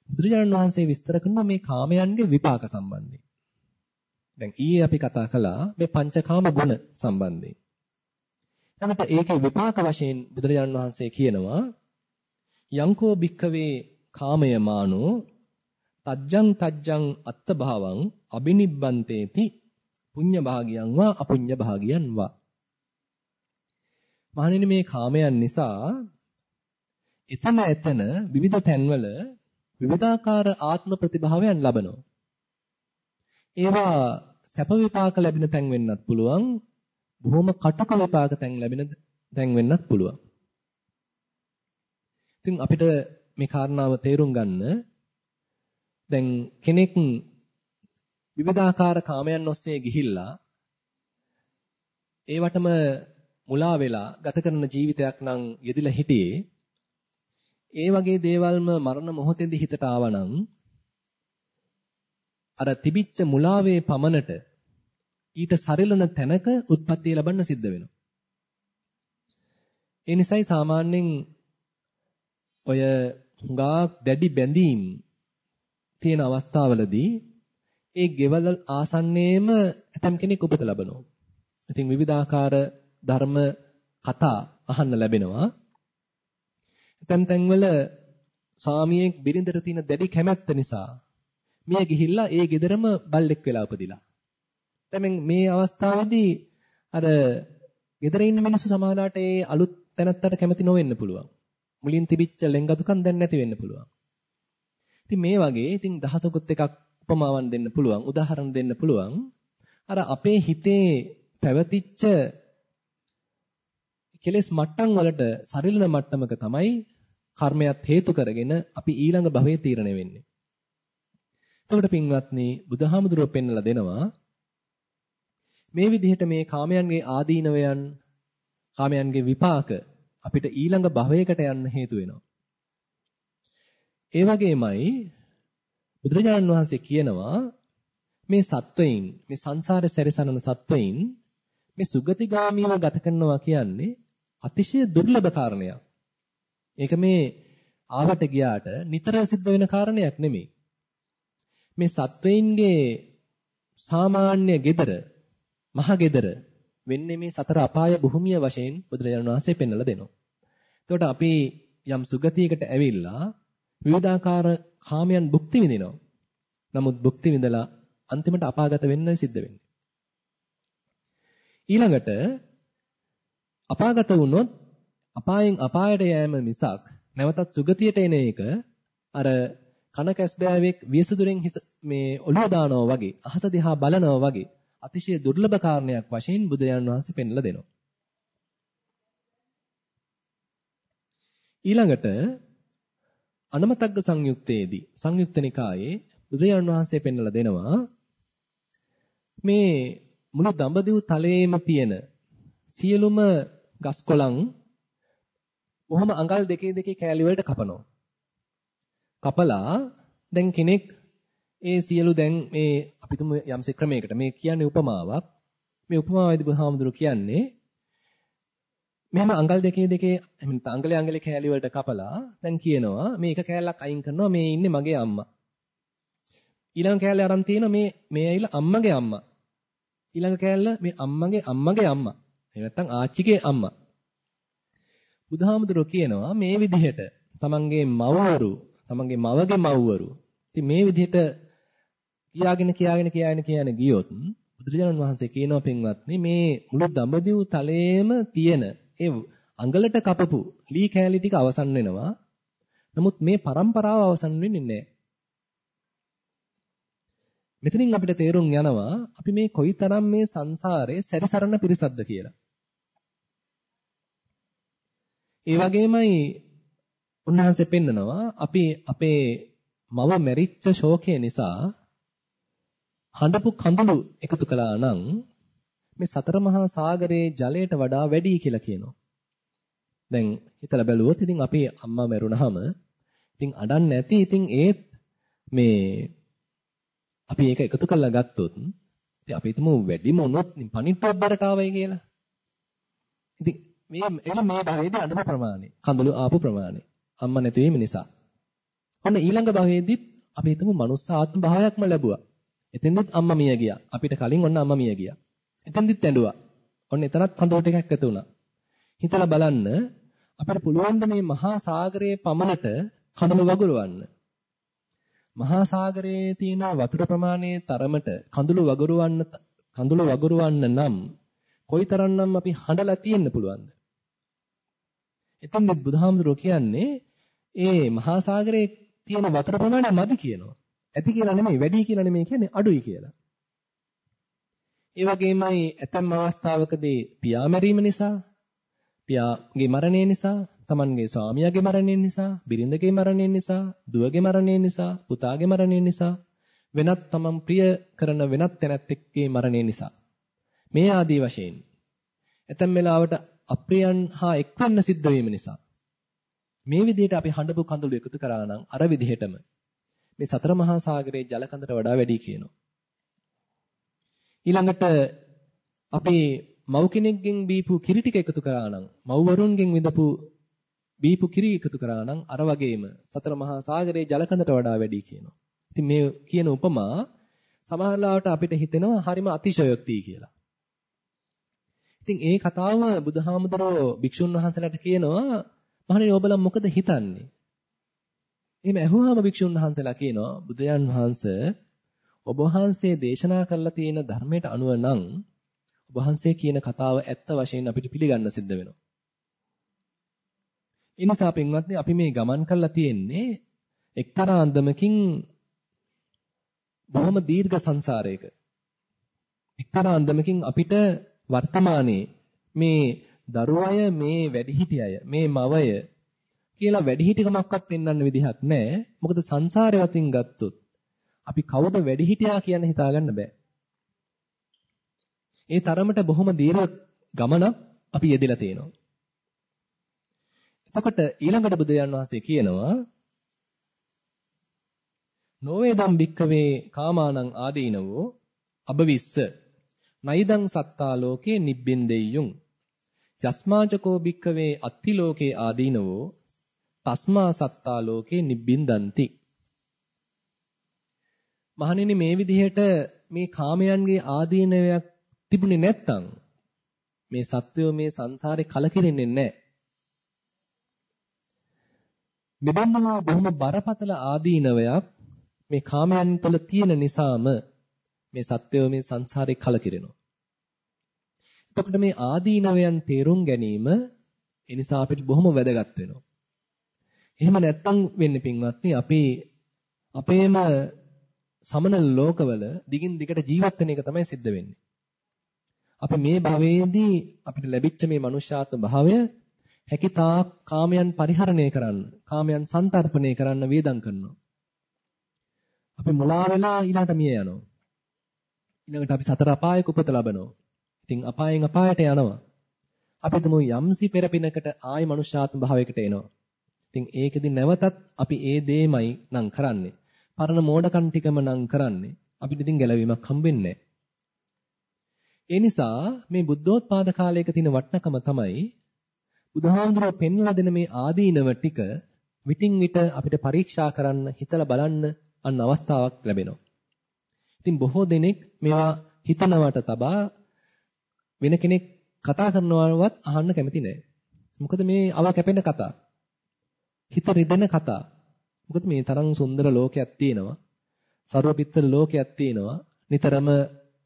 බුදුරජාණන් වහන්සේ විස්තර කරනවා මේ කාමයන්ගේ විපාක සම්බන්ධයෙන්. දැන් ඊයේ අපි කතා කළා මේ පංචකාම ගුණ සම්බන්ධයෙන්. ඊළඟට ඒකේ විපාක වශයෙන් බුදුරජාණන් වහන්සේ කියනවා යංකෝ භික්කවේ කාමය මානෝ තජ්ජං තජ්ජං අත්ත භාවං අබිනිබ්බන්තේති පුඤ්ඤ භාගියං වා අපුඤ්ඤ භාගියං වා. මහණෙනි මේ කාමයන් නිසා එතන එතන විවිධ තැන්වල විවිධාකාර ආත්ම ප්‍රතිභාවයන් ලබනවා. ඒවා සැප විපාක ලැබෙන තැන් වෙන්නත් පුළුවන් බොහොම කටුක විපාක තැන් ලැබෙන තැන් වෙන්නත් පුළුවන්. ඉතින් අපිට මේ කාරණාව තේරුම් ගන්න දැන් කෙනෙක් විවිධාකාර කාමයන් ඔස්සේ ගිහිල්ලා ඒවටම මුලා වෙලා ගත කරන ජීවිතයක් නම් යෙදිලා හිටියේ ඒ වගේ දේවල්ම මරණ මොහොතේදී හිතට ආවනම් අර තිබිච්ච මුලාවේ පමනට ඊට සරිලන තැනක උත්පත්තිය ලබන්න සිද්ධ වෙනවා. ඒ නිසායි සාමාන්‍යයෙන් ඔය හුඟා දැඩි බැඳීම් තියෙන අවස්ථාවලදී ඒ ගෙවල් ආසන්නයේම ඇතම් කෙනෙක් උපත ලබනවා. ඉතින් විවිධාකාර ධර්ම කතා අහන්න ලැබෙනවා. ඇතම් තැන්වල සාමියෙක් බිරිඳට තියෙන දැඩි කැමැත්ත නිසා මිය ගිහිල්ලා ඒ ගෙදරම බල්ලෙක් වෙලා උපදිලා. දැන් මේ අවස්ථාවේදී අර ගෙදර ඉන්න මිනිස්සු සමහරලාට ඒ අලුත් තැනත්තට කැමති නොවෙන්න පුළුවන්. මුලින් තිබිච්ච ලෙන්ගතුකම් දැන් නැති වෙන්න පුළුවන්. ඉතින් මේ වගේ ඉතින් දහසකුත් එකක් උපමාවන් දෙන්න පුළුවන්, උදාහරණ දෙන්න පුළුවන්. අර අපේ හිතේ පැවතිච්ච කෙලෙස් මට්ටම් වලට සරිලන මට්ටමක තමයි කර්මයක් හේතු කරගෙන අපි ඊළඟ භවයේ තීරණය වෙන්නේ. එතකොට පින්වත්නි බුදුහාමුදුරුවෝ පෙන්වලා දෙනවා මේ විදිහට මේ කාමයන්ගේ ආදීනවයන් කාමයන්ගේ විපාක අපිට ඊළඟ භවයකට යන්න හේතු වෙනවා. ඒ වගේමයි බුදුරජාණන් වහන්සේ කියනවා මේ සත්වයින් මේ සංසාරේ සැරිසරන සත්වයින් මේ සුගතිගාමීව ගත කරනවා කියන්නේ අතිශය දුර්ලභ කාරණයක්. ඒක මේ ආවට ගියාට නිතර සිද්ධ වෙන කාරණයක් නෙමෙයි. මේ සත්වයින්ගේ සාමාන්‍ය gedara මහ gedara වෙන්නේ මේ සතර අපාය භූමිය වශයෙන් බුදුරජාණන් වහන්සේ පෙන්වලා දෙනවා. එතකොට අපි යම් සුගතියකට ඇවිල්ලා විවිධාකාර කාමයන් භුක්ති විඳිනවා. නමුත් භුක්ති විඳලා අන්තිමට අපාගත වෙන්න සිද්ධ වෙන්නේ. ඊළඟට අපාගත වුණොත් අපායෙන් අපායට යෑම මිසක් නැවතත් සුගතියට එන එක අර කන කැස්බෑවෙක් වියසුදුරෙන් මේ ඔළුව දානවා වගේ අහස දිහා බලනවා වගේ අතිශය දුර්ලභ කාරණයක් වශයෙන් බුදුරජාන් වහන්සේ පෙන්ලා දෙනවා. ඊළඟට අනමතග්ග සංයුත්තේදී සංයුක්ත නිකායේ බුදුරජාන් වහන්සේ පෙන්වලා දෙනවා මේ මුළු දඹදිව් තලයේම තියෙන සියලුම ගස් කොළන් කොහොම අඟල් දෙකේ දෙකේ කෑලි වලට කපනවා. කපලා දැන් කෙනෙක් ඒ සියලු දැන් මේ අපි තුමු යම්සි ක්‍රමයකට මේ කියන්නේ උපමාවක්. මේ උපමාවේදී බුදුහාමුදුරු කියන්නේ මෙහෙම අඟල් දෙකේ දෙකේ එහෙනම් අඟලේ අඟලේ කෑලි වලට කපලා දැන් කියනවා මේ එක කෑල්ලක් අයින් කරනවා මේ ඉන්නේ මගේ අම්මා. ඊළඟ කෑල්ල අරන් තියෙනවා මේ මේ ඇවිල්ලා අම්මගේ අම්මා. ඊළඟ කෑල්ල මේ අම්මගේ අම්මගේ අම්මා. එහෙම නැත්නම් ආච්චිගේ අම්මා. බුදුහාමුදුරුවෝ කියනවා මේ විදිහට තමන්ගේ මවවරු, තමන්ගේ මවගේ මව්වරු. ඉතින් මේ විදිහට කියාගෙන කියාගෙන කියාගෙන කියන ගියොත් බුදුරජාණන් වහන්සේ කියනවා පින්වත්නි මේ මුළු දඹදිව් තලයේම තියෙන ඒ අඟලට කපපු ලී කෑලි ටික අවසන් වෙනවා. නමුත් මේ પરම්පරාව අවසන් වෙන්නේ නැහැ. මෙතනින් අපිට තේරුම් යනවා අපි මේ කොයිතරම් මේ සංසාරේ සැරිසරන පිරිසක්ද කියලා. ඒ වගේමයි උන්වහන්සේ පෙන්නනවා අපි අපේ මව මැරිච්ච ශෝකය නිසා හඬපු කඳුළු එකතු කළා නම් මේ සතර මහා සාගරයේ ජලයට වඩා වැඩි කියලා කියනවා. දැන් හිතලා බැලුවොත් ඉතින් අපි අම්මා මැරුණාම ඉතින් අඩන්නේ නැති ඉතින් ඒත් මේ අපි ඒක එකතු කරලා ගත්තොත් ඉතින් අපි හිතමු වැඩිම වුණොත් පණිට්ටුවක් බරට ආවයි කියලා. ඉතින් මේ එළ මේ භවයේදී අඳුම ප්‍රමාණය, කඳුළු ආපු ප්‍රමාණය. අම්මා නැතිවීම නිසා. ඔන්න ඊළඟ භවයේදීත් අපි හිතමු මනුස්ස ආත්ම භාවයක්ම ලැබුවා. එතෙන්දෙත් අම්මා මිය ගියා. අපිට කලින් ඔන්න අම්මා මිය ගියා. එතෙන්දිත් ඇඬුවා. ඔන්න එතනත් කඳුළු ටිකක් එකතු වුණා. හිතලා බලන්න අපිට පුළුවන් මේ මහා සාගරයේ පමණට කඳුළු වගුරවන්න. මහා සාගරයේ තියෙන වතුර ප්‍රමාණයේ තරමට කඳුළු වගුරවන්න කඳුළු වගුරවන්න නම් කොයිතරම්නම් අපි හඬලා තියෙන්න පුළුවන්ද? එතෙන්ද බුදුහාමුදුරුවෝ කියන්නේ ඒ මහා සාගරයේ තියෙන වතුර ප්‍රමාණය මදි කියනවා. ඇති කියලා නෙමෙයි වැඩි කියලා නෙමෙයි කියන්නේ අඩුයි කියලා. ඒ වගේමයි ඇතම් අවස්ථාවකදී පියා මැරීම නිසා පියාගේ මරණය නිසා තමන්ගේ ස්වාමියාගේ මරණය නිසා බිරිඳගේ මරණය නිසා දුවගේ මරණය නිසා පුතාගේ මරණය නිසා වෙනත් තමන් ප්‍රිය කරන වෙනත් තැනැත්තෙක්ගේ මරණය නිසා මේ ආදී වශයෙන් ඇතැම් වෙලාවට අප්‍රියයන් හා එක්වන්න සිද්ධ වීම නිසා මේ විදිහට අපි හඬපු කඳුළු එකතු කරා නම් අර විදිහටම මේ සතර මහා සාගරයේ ජල කඳට වඩා වැඩි කියනවා ඊළඟට අපි මව් කෙනෙක්ගෙන් බීපු කිරි ටික එකතු කරා නම් මව් වරුන්ගෙන් විඳපු බීපු කිරි එකතු කරා නම් අර වගේම සතර මහා සාගරයේ ජල කඳට වඩා වැඩි කියනවා. ඉතින් මේ කියන උපමා සමහරවිට අපිට හිතෙනවා හරිම අතිශයෝක්තිය කියලා. ඉතින් ඒ කතාව බුදුහාමුදුරෝ භික්ෂුන් වහන්සේලාට කියනවා මහණෙනි ඔබලා මොකද හිතන්නේ? එහෙම ඇහුවාම භික්ෂුන් වහන්සේලා කියනවා බුදුයන් වහන්සේ ඔබ වහන්සේ දේශනා කරලා තියෙන ධර්මයට අනුව නම් ඔබ වහන්සේ කියන කතාව ඇත්ත වශයෙන් අපිට පිළිගන්න සිද්ධ වෙනවා. ඒ නිසා පින්වත්නි අපි මේ ගමන් කරලා තියෙන්නේ එක්තරා අන්දමකින් බොහොම දීර්ඝ සංසාරයක. එක්තරා අන්දමකින් අපිට වර්තමානයේ මේ දරුවය මේ වැඩිහිටියය මේ මවය කියලා වැඩිහිටිකමක්වත් පෙන්වන්න විදිහක් නැහැ. මොකද සංසාරය වතින් ගත්තොත් අපි කවුද වැඩිහිටියා කියන හිතාගන්න බෑ. ඒ තරමට බොහොම දීර්ඝ ගමනක් අපි යෙදලා තියෙනවා. එතකොට ඊළඟට බුදුරජාන් වහන්සේ කියනවා නොවේදම් භික්කවේ කාමානං ආදීනවෝ අබවිස්ස නයිදං සත්තා ලෝකේ නිබ්බින්දෙය්‍යුං යස්මාජකෝ භික්කවේ අත්ති ලෝකේ ආදීනවෝ තස්මා සත්තා ලෝකේ නිබ්බින්දಂತಿ මහණෙනි මේ විදිහට මේ කාමයන්ගේ ආදීනවයක් තිබුණේ නැත්තම් මේ සත්වයෝ මේ සංසාරේ කලකිරෙන්නේ නැහැ. මෙබඳුම බොහොම බරපතල ආදීනවයක් මේ කාමයන් තුළ තියෙන නිසාම මේ සත්වයෝ මේ සංසාරේ කලකිරෙනවා. එතකොට මේ ආදීනවයන් තේරුම් ගැනීම ඒ නිසා අපිට බොහොම වැදගත් වෙනවා. එහෙම නැත්තම් වෙන්නේ පින්වත්නි අපි අපේම සමනල ලෝකවල දිගින් දිගට ජීවත් වෙන එක තමයි සිද්ධ වෙන්නේ. අපි මේ භවයේදී අපිට ලැබිච්ච මේ මනුෂ්‍යාත්ම භාවය හැකිතා කාමයන් පරිහරණය කරන්න, කාමයන් සංතරපණය කරන්න වේදම් කරනවා. අපි මුලා වෙලා ඊළඟට මිය යනවා. ඊළඟට අපි සතර අපායක උපත ලබනවා. ඉතින් අපායෙන් අපායට යනවා. අපි තමු යම්සි පෙරපිනකට ආයි මනුෂ්‍යාත්ම භාවයකට එනවා. ඉතින් ඒකෙදි නැවතත් අපි ඒ දේමයි නම් කරන්නේ. පරණ මෝඩකම් ටිකම නම් කරන්නේ. අපිට ඉතින් ගැලවීමක් හම්බෙන්නේ ඒ නිසා මේ බුද්ධෝත්පාද කාලයක තියෙන වටිනකම තමයි බුදුහාමුදුරුවෝ පෙන්ලා දෙන මේ ආදීනව ටික විтин විට අපිට පරීක්ෂා කරන්න හිතලා බලන්න අන්න අවස්ථාවක් ලැබෙනවා. ඉතින් බොහෝ දෙනෙක් මේවා හිතනවට තබා වෙන කෙනෙක් කතා කරනවවත් අහන්න කැමති නැහැ. මොකද මේ අව කැපෙන කතා. හිත රිදෙන කතා. මොකද මේ තරම් සුන්දර ලෝකයක් තියෙනවා. ਸਰවපිත්තර ලෝකයක් තියෙනවා. නිතරම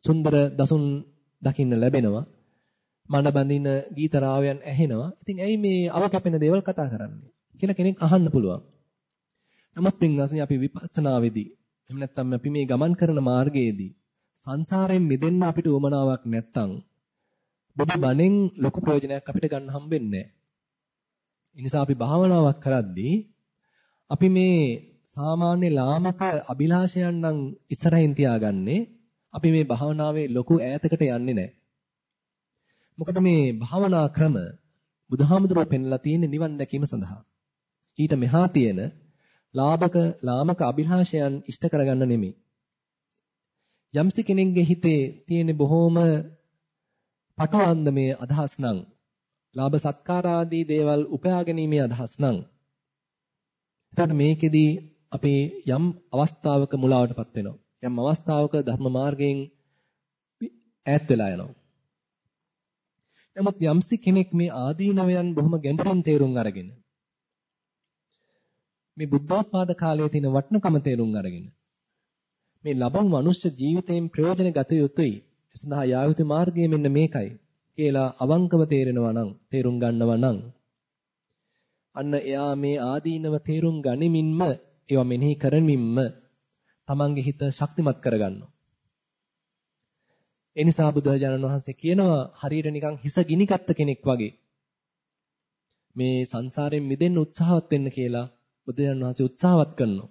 සුන්දර දසුන් දකින්න ලැබෙනවා. මන බඳින ගීත රාවයන් ඇහෙනවා. ඉතින් ඇයි මේ අව කැපෙන දේවල් කතා කරන්නේ කියලා කෙනෙක් අහන්න පුළුවන්. නමුත් පින්වස්නි අපි විපස්සනාවේදී එහෙම නැත්නම් අපි මේ ගමන් කරන මාර්ගයේදී සංසාරයෙන් මිදෙන්න අපිට උවමනාවක් නැත්තම් බුදු බණෙන් ලොකු ප්‍රයෝජනයක් අපිට ගන්න හම්බෙන්නේ නැහැ. ඒ නිසා අපි භාවනාවක් කරද්දී අපි මේ සාමාන්‍ය ලාමක අභිලාෂයන් නම් ඉස්සරහින් තියාගන්නේ අපි මේ භාවනාවේ ලොකු ඈතකට යන්නේ නැහැ. මොකද මේ භාවනා ක්‍රම බුදුහාමුදුරුවෝ පෙන්ලා තියෙන නිවන් දැකීම සඳහා. ඊට මෙහා තියෙන ලාභක ලාමක අභිලාෂයන් ඉෂ්ට කරගන්න නෙමෙයි. යම්සි කෙනෙක්ගේ හිතේ තියෙන බොහෝම පටවන්දමේ අදහස් නම් ලාභ සත්කාර ආදී දේවල් උපයා ගැනීමේ අදහස් නම් එතකොට මේකෙදි අපේ යම් අවස්ථාවක මුලාවටපත් වෙනවා. යම් අවස්ථාවක ධර්ම මාර්ගයෙන් ඈත් වෙලා යනවා. නමුත් යම්සි කෙනෙක් මේ ආදීනවයන් බොහොම ගැඹුරින් තේරුම් අරගෙන මේ බුද්ධෝත්පාද කාලයේ තියෙන වටිනකම තේරුම් අරගෙන මේ ලබන මනුෂ්‍ය ජීවිතයෙන් ප්‍රයෝජන ගත යුතුයි. ඒ සඳහා යා යුතු මාර්ගය මෙන්න මේකයි කියලා අවංකව තේරෙනවා නම් තේරුම් ගන්නවා නම් අන්න එයා මේ ආදීනව තේරුම් ගනිමින්ම ඒවා මෙනෙහි කරමින්ම තමන්ගේ හිත ශක්තිමත් කරගන්නවා. ඒ නිසා බුදුරජාණන් වහන්සේ කියනවා හරියට නිකන් හිස ගිනිගත්ත කෙනෙක් වගේ මේ සංසාරයෙන් මිදෙන්න උත්සාහවත් වෙන්න කියලා බුදුරජාණන් වහන්සේ උත්සාහවත් කරනවා.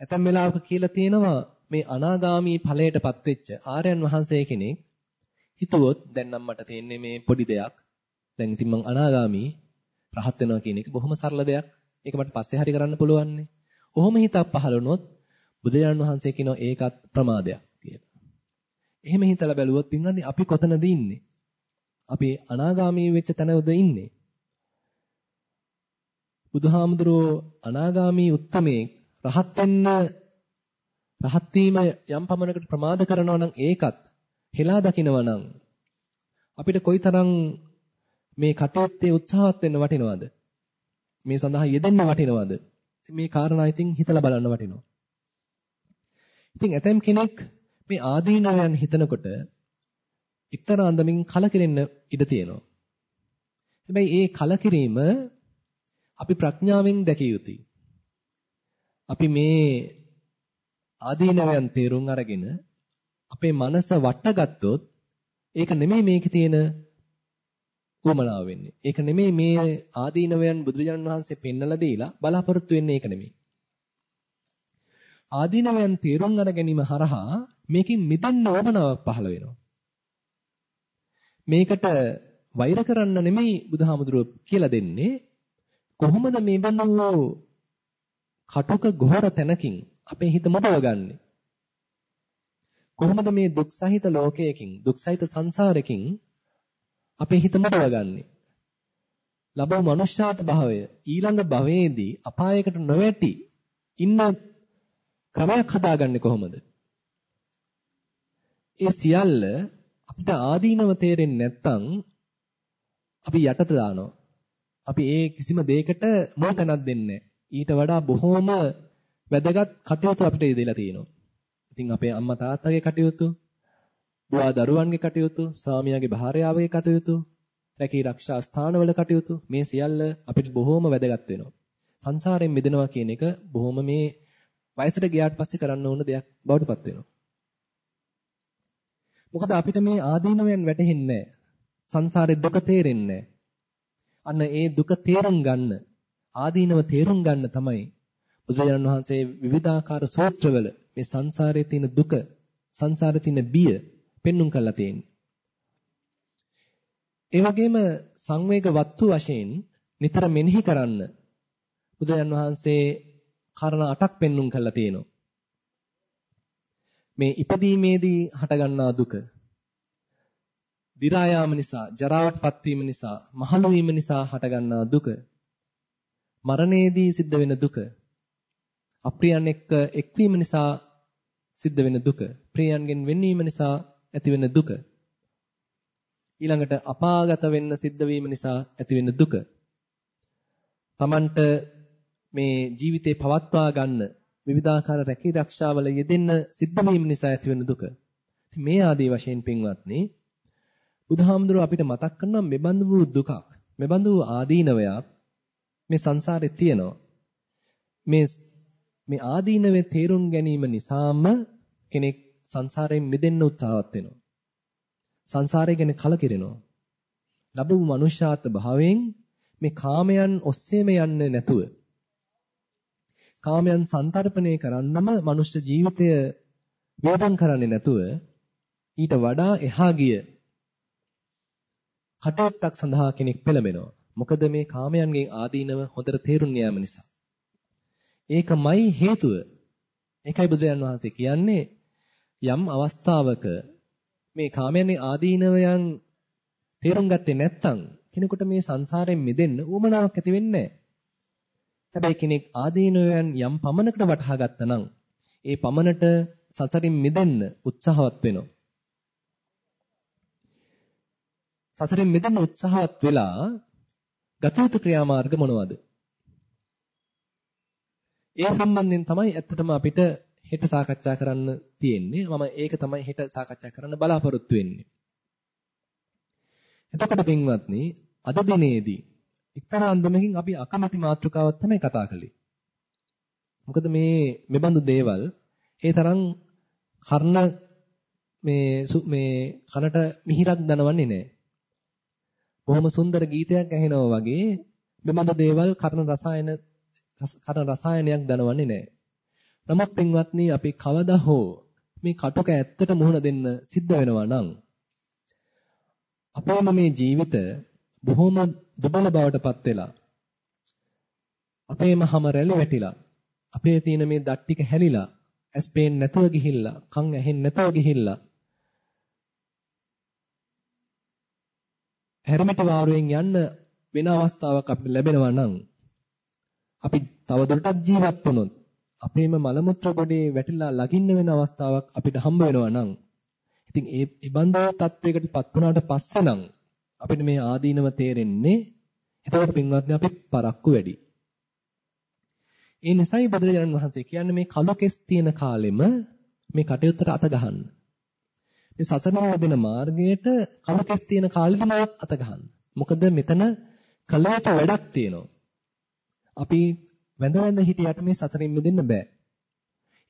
ඇතැම් වෙලාවක කියලා තියෙනවා මේ අනාගාමී ඵලයටපත් වෙච්ච ආර්යයන් වහන්සේ කෙනෙක් හිතුවොත් දැන් නම් මට තියෙන්නේ මේ පොඩි දෙයක්. දැන් ඉතින් මං අනාගාමී රහත් වෙනවා කියන එක බොහොම සරල දෙයක්. ඒක මට පස්සේ හරි කරන්න පුළුවන්නේ. ඔහොම හිතක් පහළ වුණොත් බුදුරජාණන් වහන්සේ කියනවා ඒකත් ප්‍රමාදයක් කියලා. එහෙම හිතලා බැලුවොත් පින්වත්නි අපි කොතනද ඉන්නේ? අපි අනාගාමී වෙච්ච තැනවද ඉන්නේ? බුදුහාමුදුරෝ අනාගාමී උත්තමේ රහත් වෙන්න රහත් වීම යම් පමණකට ප්‍රමාද කරනවා නම් ඒකත් හෙලා දකිනවා නම් අපිට කොයිතරම් මේ කටයුත්තේ උත්සාහවත් වෙන්න වටිනවද? මේ සඳහා යෙදෙන්න වටිනවද? මේ කාරණා ඉතින් හිතලා බලන්න වටිනවා. ඉතින් ඇතම් කෙනෙක් මේ ආදීනවයන් හිතනකොට එක්තරා අන්දමින් කලකිරෙන්න ඉඩ තියෙනවා. හැබැයි ඒ කලකිරීම අපි ප්‍රඥාවෙන් දැකිය යුතුයි. අපි මේ ආදීනවයන් තේරුම් අරගෙන අපේ මනස වටගත්තොත් ඒක නෙමෙයි මේකේ තියෙන උවමනාව වෙන්නේ. ඒක නෙමෙයි මේ ආදීනවයන් බුදුරජාණන් වහන්සේ පෙන්නලා දීලා බලාපොරොත්තු වෙන්නේ ඒක නෙමෙයි. ආදීනවයන් තේරුම් අර ගැනීම හරහා මේකෙන් මිදෙන්න ඕමනාවක් පහළ වෙනවා. මේකට වෛර කරන්න නෙමෙයි බුදුහාමුදුරුවෝ කියලා දෙන්නේ කොහොමද මේ බඳු කටුක ගොහර තැනකින් අපේ හිත මතවගන්නේ කොහොමද මේ දුක් සහිත ලෝකයකින් දුක් සහිත සංසාරෙකින් අපේ හිත මතවගන්නේ ලැබව මනුෂ්‍යාත භාවය ඊළඟ භවයේදී අපායකට නොවැටි ඉන්න ක්‍රමයක් හදාගන්නේ කොහොමද? ඒ සියල්ල අපිට ආදීනව තේරෙන්නේ නැත්නම් අපි යටට දානවා. අපි ඒ කිසිම දෙයකට මොන තැනක් දෙන්නේ ඊට වඩා බොහෝම වැදගත් කටයුතු අපිට ඉදලා තියෙනවා. ඉතින් අපේ අම්මා තාත්තගේ කටයුතු, දුවා දරුවන්ගේ කටයුතු, ස්වාමියාගේ භාර්යාවගේ කටයුතු, රැකී රක්ෂා ස්ථානවල කටයුතු මේ සියල්ල අපිට බොහෝම වැදගත් වෙනවා. සංසාරයෙන් මිදෙනවා කියන එක බොහොම මේ වයසට ගියාට පස්සේ කරන්න ඕන දෙයක් බවට පත් වෙනවා. මොකද අපිට මේ ආදීනවයන් වැටහෙන්නේ සංසාරේ දුක තේරෙන්නේ අන්න ඒ දුක තේරුම් ගන්න ආදීනව තේරුම් ගන්න තමයි බුදුරජාණන් වහන්සේ විවිධාකාර සූත්‍රවල මේ සංසාරයේ තියෙන දුක, සංසාරයේ තියෙන බිය පෙන්눔 කරලා තියෙන්නේ. ඒ වගේම සංවේග වත්තු වශයෙන් නිතර මෙනෙහි කරන්න බුදුන් වහන්සේ කාරණා 8ක් පෙන්눔 කරලා තියෙනවා. මේ ඉපදීමේදී හටගන්නා දුක දි รา යාම නිසා ජරාවටපත් වීම නිසා මහලු වීම නිසා හටගන්නා දුක මරණයේදී සිද්ධ වෙන දුක අප්‍රියයන් එක්ක එක්වීම නිසා සිද්ධ වෙන දුක, ප්‍රියයන්ගෙන් වෙන්වීම නිසා ඇතිවෙන දුක, ඊළඟට අපාගත වෙන්න සිද්ධ වීම නිසා ඇතිවෙන දුක, Tamanට මේ ජීවිතේ පවත්වා ගන්න විවිධාකාර රැකී රක්ෂාවල යෙදෙන්න සිද්ධ වීම නිසා ඇතිවෙන දුක. ඉතින් මේ ආදී වශයෙන් පින්වත්නි බුදුහාමුදුරුව අපිට මතක් කරනවා මෙබඳු වූ දුකක්, මෙබඳු ආදීනවයක් මේ සංසාරේ තියෙනවා. මේ මේ ආදීනවේ තේරුම් ගැනීම නිසාම කෙනෙක් සංසාරයෙන් මිදෙන්න උත්සාහවත් වෙනවා. සංසාරය ගැන කලකිරෙනවා. ලැබු මනුෂ්‍යාත් භාවයෙන් මේ කාමයන් ඔස්සේම යන්නේ නැතුව කාමයන් සංතරපණය කරන්නම මනුෂ්‍ය ජීවිතය වේදම් කරන්නේ නැතුව ඊට වඩා එහා ගිය කටයුත්තක් සඳහා කෙනෙක් පෙළඹෙනවා. මොකද මේ කාමයන්ගේ ආදීනව හොඳට තේරුම් යාම නිසා. ඒකමයි හේතුව. ඒකයි බුදුරජාන් වහන්සේ කියන්නේ යම් අවස්ථාවක මේ කාමයන්ගේ ආදීනවයන් තේරුම් ගත්තේ නැත්නම් කෙනෙකුට මේ සංසාරයෙන් මිදෙන්න උවමනාවක් ඇති වෙන්නේ නැහැ. හැබැයි කෙනෙක් ආදීනවයන් යම් පමණකට වටහා ගත්තා නම් ඒ පමණට සසරින් මිදෙන්න උත්සාහවත් වෙනවා. සසරින් මිදෙන්න උත්සාහවත් වෙලා ගත යුතු ක්‍රියාමාර්ග මොනවද? ඒ සම්බන්ධයෙන් තමයි ඇත්තටම අපිට හෙට සාකච්ඡා කරන්න තියෙන්නේ. මම ඒක තමයි හෙට සාකච්ඡා කරන්න බලාපොරොත්තු වෙන්නේ. එතකොට පින්වත්නි අද දිනේදී එක්තරා අන්දමකින් අපි අකමැති මාතෘකාවක් තමයි කතා කළේ. මොකද මේ මෙබඳු දේවල් ඒ තරම් කර්ණ මේ මේ කනට මිහිරක් දනවන්නේ නැහැ. බොහොම සුන්දර ගීතයක් ඇහෙනවා වගේ මෙබඳු දේවල් කර්ණ රසායන කර්ණ රසායනයක් දනවන්නේ නැහැ. නමුත් පින්වත්නි අපි කවදා හෝ මේ කටක ඇත්තට මුහුණ දෙන්න සිද්ධ වෙනවා නම් අපේම මේ ජීවිත බොහොම දුබල බවටපත් වෙලා අපේම හැම රැලි වැටිලා අපේ තියෙන මේ දත් ටික හැලිලා ඇස් පේන්නේ නැතුව ගිහිල්ලා කන් ඇහෙන්නේ නැතුව ගිහිල්ලා හැරමිට වාරුවෙන් යන්න වෙන අවස්ථාවක් අපිට ලැබෙනවා නම් අපි තවදුරටත් ජීවත් වුණොත් අපේම මල මුත්‍ර ගොඩේ වැටිලා ලගින්න වෙන අවස්ථාවක් අපිට හම්බ වෙනවා නම් ඉතින් ඒ ඉබඳ තත්වයකටපත් වුණාට පස්සේ නම් අපිට මේ ආදීනව තේරෙන්නේ එතකොට පින්වත්නි අපි පරක්කු වැඩි. ඒ නිසායි බුදුරජාණන් වහන්සේ කියන්නේ මේ කලු කෙස් තියෙන කාලෙම මේ කටයුත්තට අත ගහන්න. මේ සසරම වෙන මාර්ගයට කලු කෙස් තියෙන කාලෙදිම අත ගහන්න. මොකද මෙතන කලයට වැඩක් තියෙනවා. අපි වැඳ වැඳ හිටියට මේ සසරින් මිදෙන්න බෑ.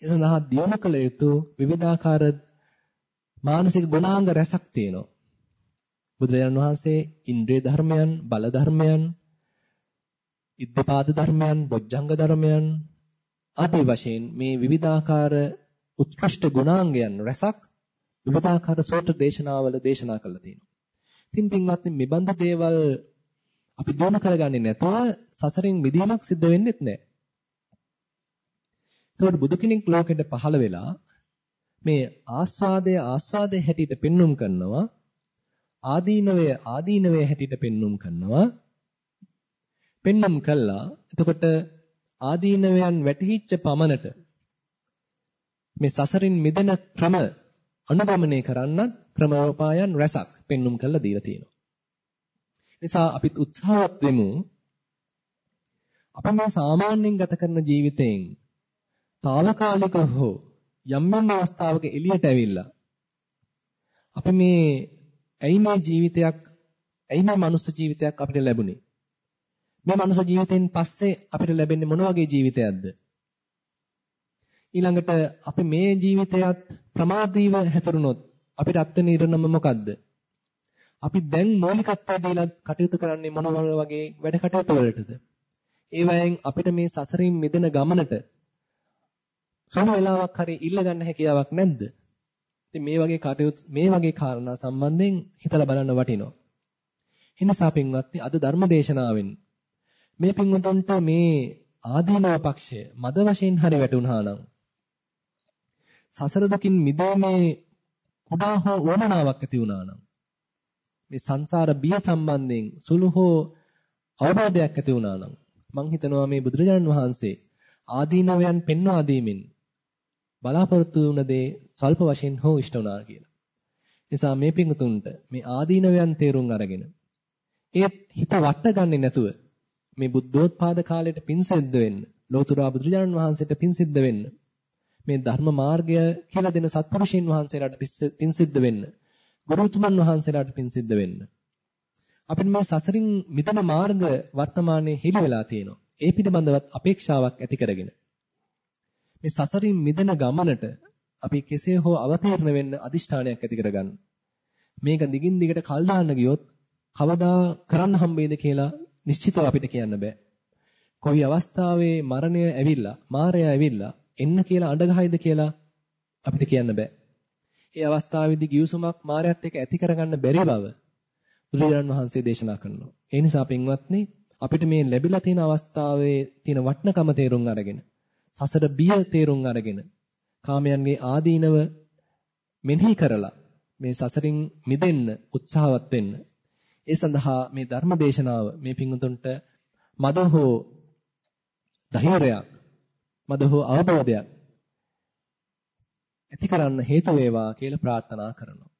ඒ සඳහා දියුණු කළ යුතු විවිධාකාර මානසික ගුණාංග රැසක් තියෙනවා. බුදුරජාණන් වහන්සේ ඉන්ද්‍රිය ධර්මයන්, බල ධර්මයන්, ඉද්ධපාද ධර්මයන්, බොජ්ජංග ධර්මයන්, ආදී වශයෙන් මේ විවිධාකාර උත්කෘෂ්ඨ ගුණාංගයන් රසක් විවිධාකාර සූත්‍ර දේශනාවල දේශනා කරලා තියෙනවා. ඉතින් පින්වත්නි මේ බඳු දේවල් අපි දිනු කරගන්නේ නැතුව සසරෙන් මිදීමක් සිද්ධ වෙන්නෙත් නැහැ. එතකොට බුදු කෙනෙක් ලෝකෙට පහළ වෙලා මේ ආස්වාදය ආස්වාදයේ හැටියට පෙන්눔 කරනවා ආදීනවය ආදීනවය හැටියට පෙන්눔 කරනවා පෙන්නම් කළා. එතකොට ආදීනවයන් වැටහිච්ච පමණට මේ සසරින් මිදෙන ක්‍රම අනුගමනය කරන්නත් ක්‍රමෝපායන් රැසක් පෙන්눔 කළා දීලා තියෙනවා. නිසා අපිත් උත්සාහවත් වෙමු අප මේ සාමාන්‍යයෙන් ගත කරන ජීවිතයෙන් తాවකාලික හෝ යම් යම් අවස්ථාවක එළියට ඇවිල්ලා අපි මේ ඇයි මේ ජීවිතයක් ඇයි මේ මනුස්ස ජීවිතයක් අපිට ලැබුණේ මේ මනුස්ස ජීවිතෙන් පස්සේ අපිට ලැබෙන්නේ මොන වගේ ජීවිතයක්ද ඊළඟට අපි මේ ජීවිතයත් ප්‍රමාදීව හැතරුණොත් අපිට අත්වෙන ඉරණම මොකද්ද? අපි දැන් මৌলিකත්වය දීලා කටයුතු කරන්නේ මොන වගේ වැඩ කටයුතු වලටද? ඒ වයින් අපිට මේ සසරින් මිදෙන ගමනට සම වෙලාවක් හරි ඉල්ල ගන්න හැකියාවක් නැද්ද? ඉතින් මේ වගේ කටයුතු මේ වගේ කාරණා සම්බන්ධයෙන් හිතලා බලන්න වටිනවා. එනිසා පින්වත්නි අද ධර්ම දේශනාවෙන් මේ පින්වතුන්ට මේ ආදීනව පක්ෂය මද වශයෙන් හරි වැටුණා නම් සසර දුකින් මිදීමේ කුඩා හෝ වමනාවක් ඇති වුණා නම් මේ සංසාර බිය සම්බන්ධයෙන් සුළු හෝ අවබෝධයක් ඇති වුණා නම් මං හිතනවා මේ බුදුරජාණන් වහන්සේ ආදීනවයන් පෙන්වා දීමෙන් බලාපොරොත්තු වුණ දේ සල්ප වශයෙන් හෝ ඉෂ්ට වුණා කියලා. නිසා මේ පිංගුතුන්ට මේ ආදීනවයන් තේරුම් අරගෙන ඒත් හිත වට ගන්නේ නැතුව මේ බුද්ධෝත්පාද කාලයට පින් සිද්ධ වෙන්න ලෝතුරා බුදුරජාණන් වහන්සේට පින් සිද්ධ වෙන්න මේ ධර්ම මාර්ගය කියලා දෙන සත්පුරුෂයන් වහන්සේලාට පින් සිද්ධ වෙන්න. ගුරුතුමන් වහන්සේලාට පින් සිද්ධ වෙන්න. අපිට මේ සසරින් මිදෙන මාර්ග වර්තමානයේ හෙළි වෙලා තියෙනවා. ඒ පිළිබඳවත් අපේක්ෂාවක් ඇති කරගෙන මේ සසරින් මිදෙන ගමනට අපි කෙසේ හෝ අවතීර්ණ වෙන්න අදිෂ්ඨානයක් ඇති කරගන්න. මේක දිගින් දිගට කල් දාන්න ගියොත් කවදා කරන්න හම්බෙයිද කියලා නිශ්චිතව අපිට කියන්න බෑ. කොයි අවස්ථාවේ මරණය ඇවිල්ලා, මාරය ඇවිල්ලා එන්න කියලා අඬගහයිද කියලා අපිට කියන්න බෑ. ඒ අවස්ථාවේදී ගිවිසුමක් මායත් එක්ක ඇති කරගන්න බැරි බව බුදුරජාණන් වහන්සේ දේශනා කරනවා. ඒ නිසා පින්වත්නි අපිට මේ ලැබිලා තියෙන අවස්ථාවේ තියෙන වටිනකම තේරුම් අරගෙන සසර බිය තේරුම් අරගෙන කාමයන්ගේ ආදීනව මෙනෙහි කරලා මේ සසරින් මිදෙන්න උත්සාහවත් වෙන්න. ඒ සඳහා මේ ධර්ම දේශනාව මේ පින්වතුන්ට මද හෝ ධෛර්යයක් මද හෝ අවබෝධයක් ඇති කරන්න හේතු වේවා කියලා ප්‍රාර්ථනා කරනවා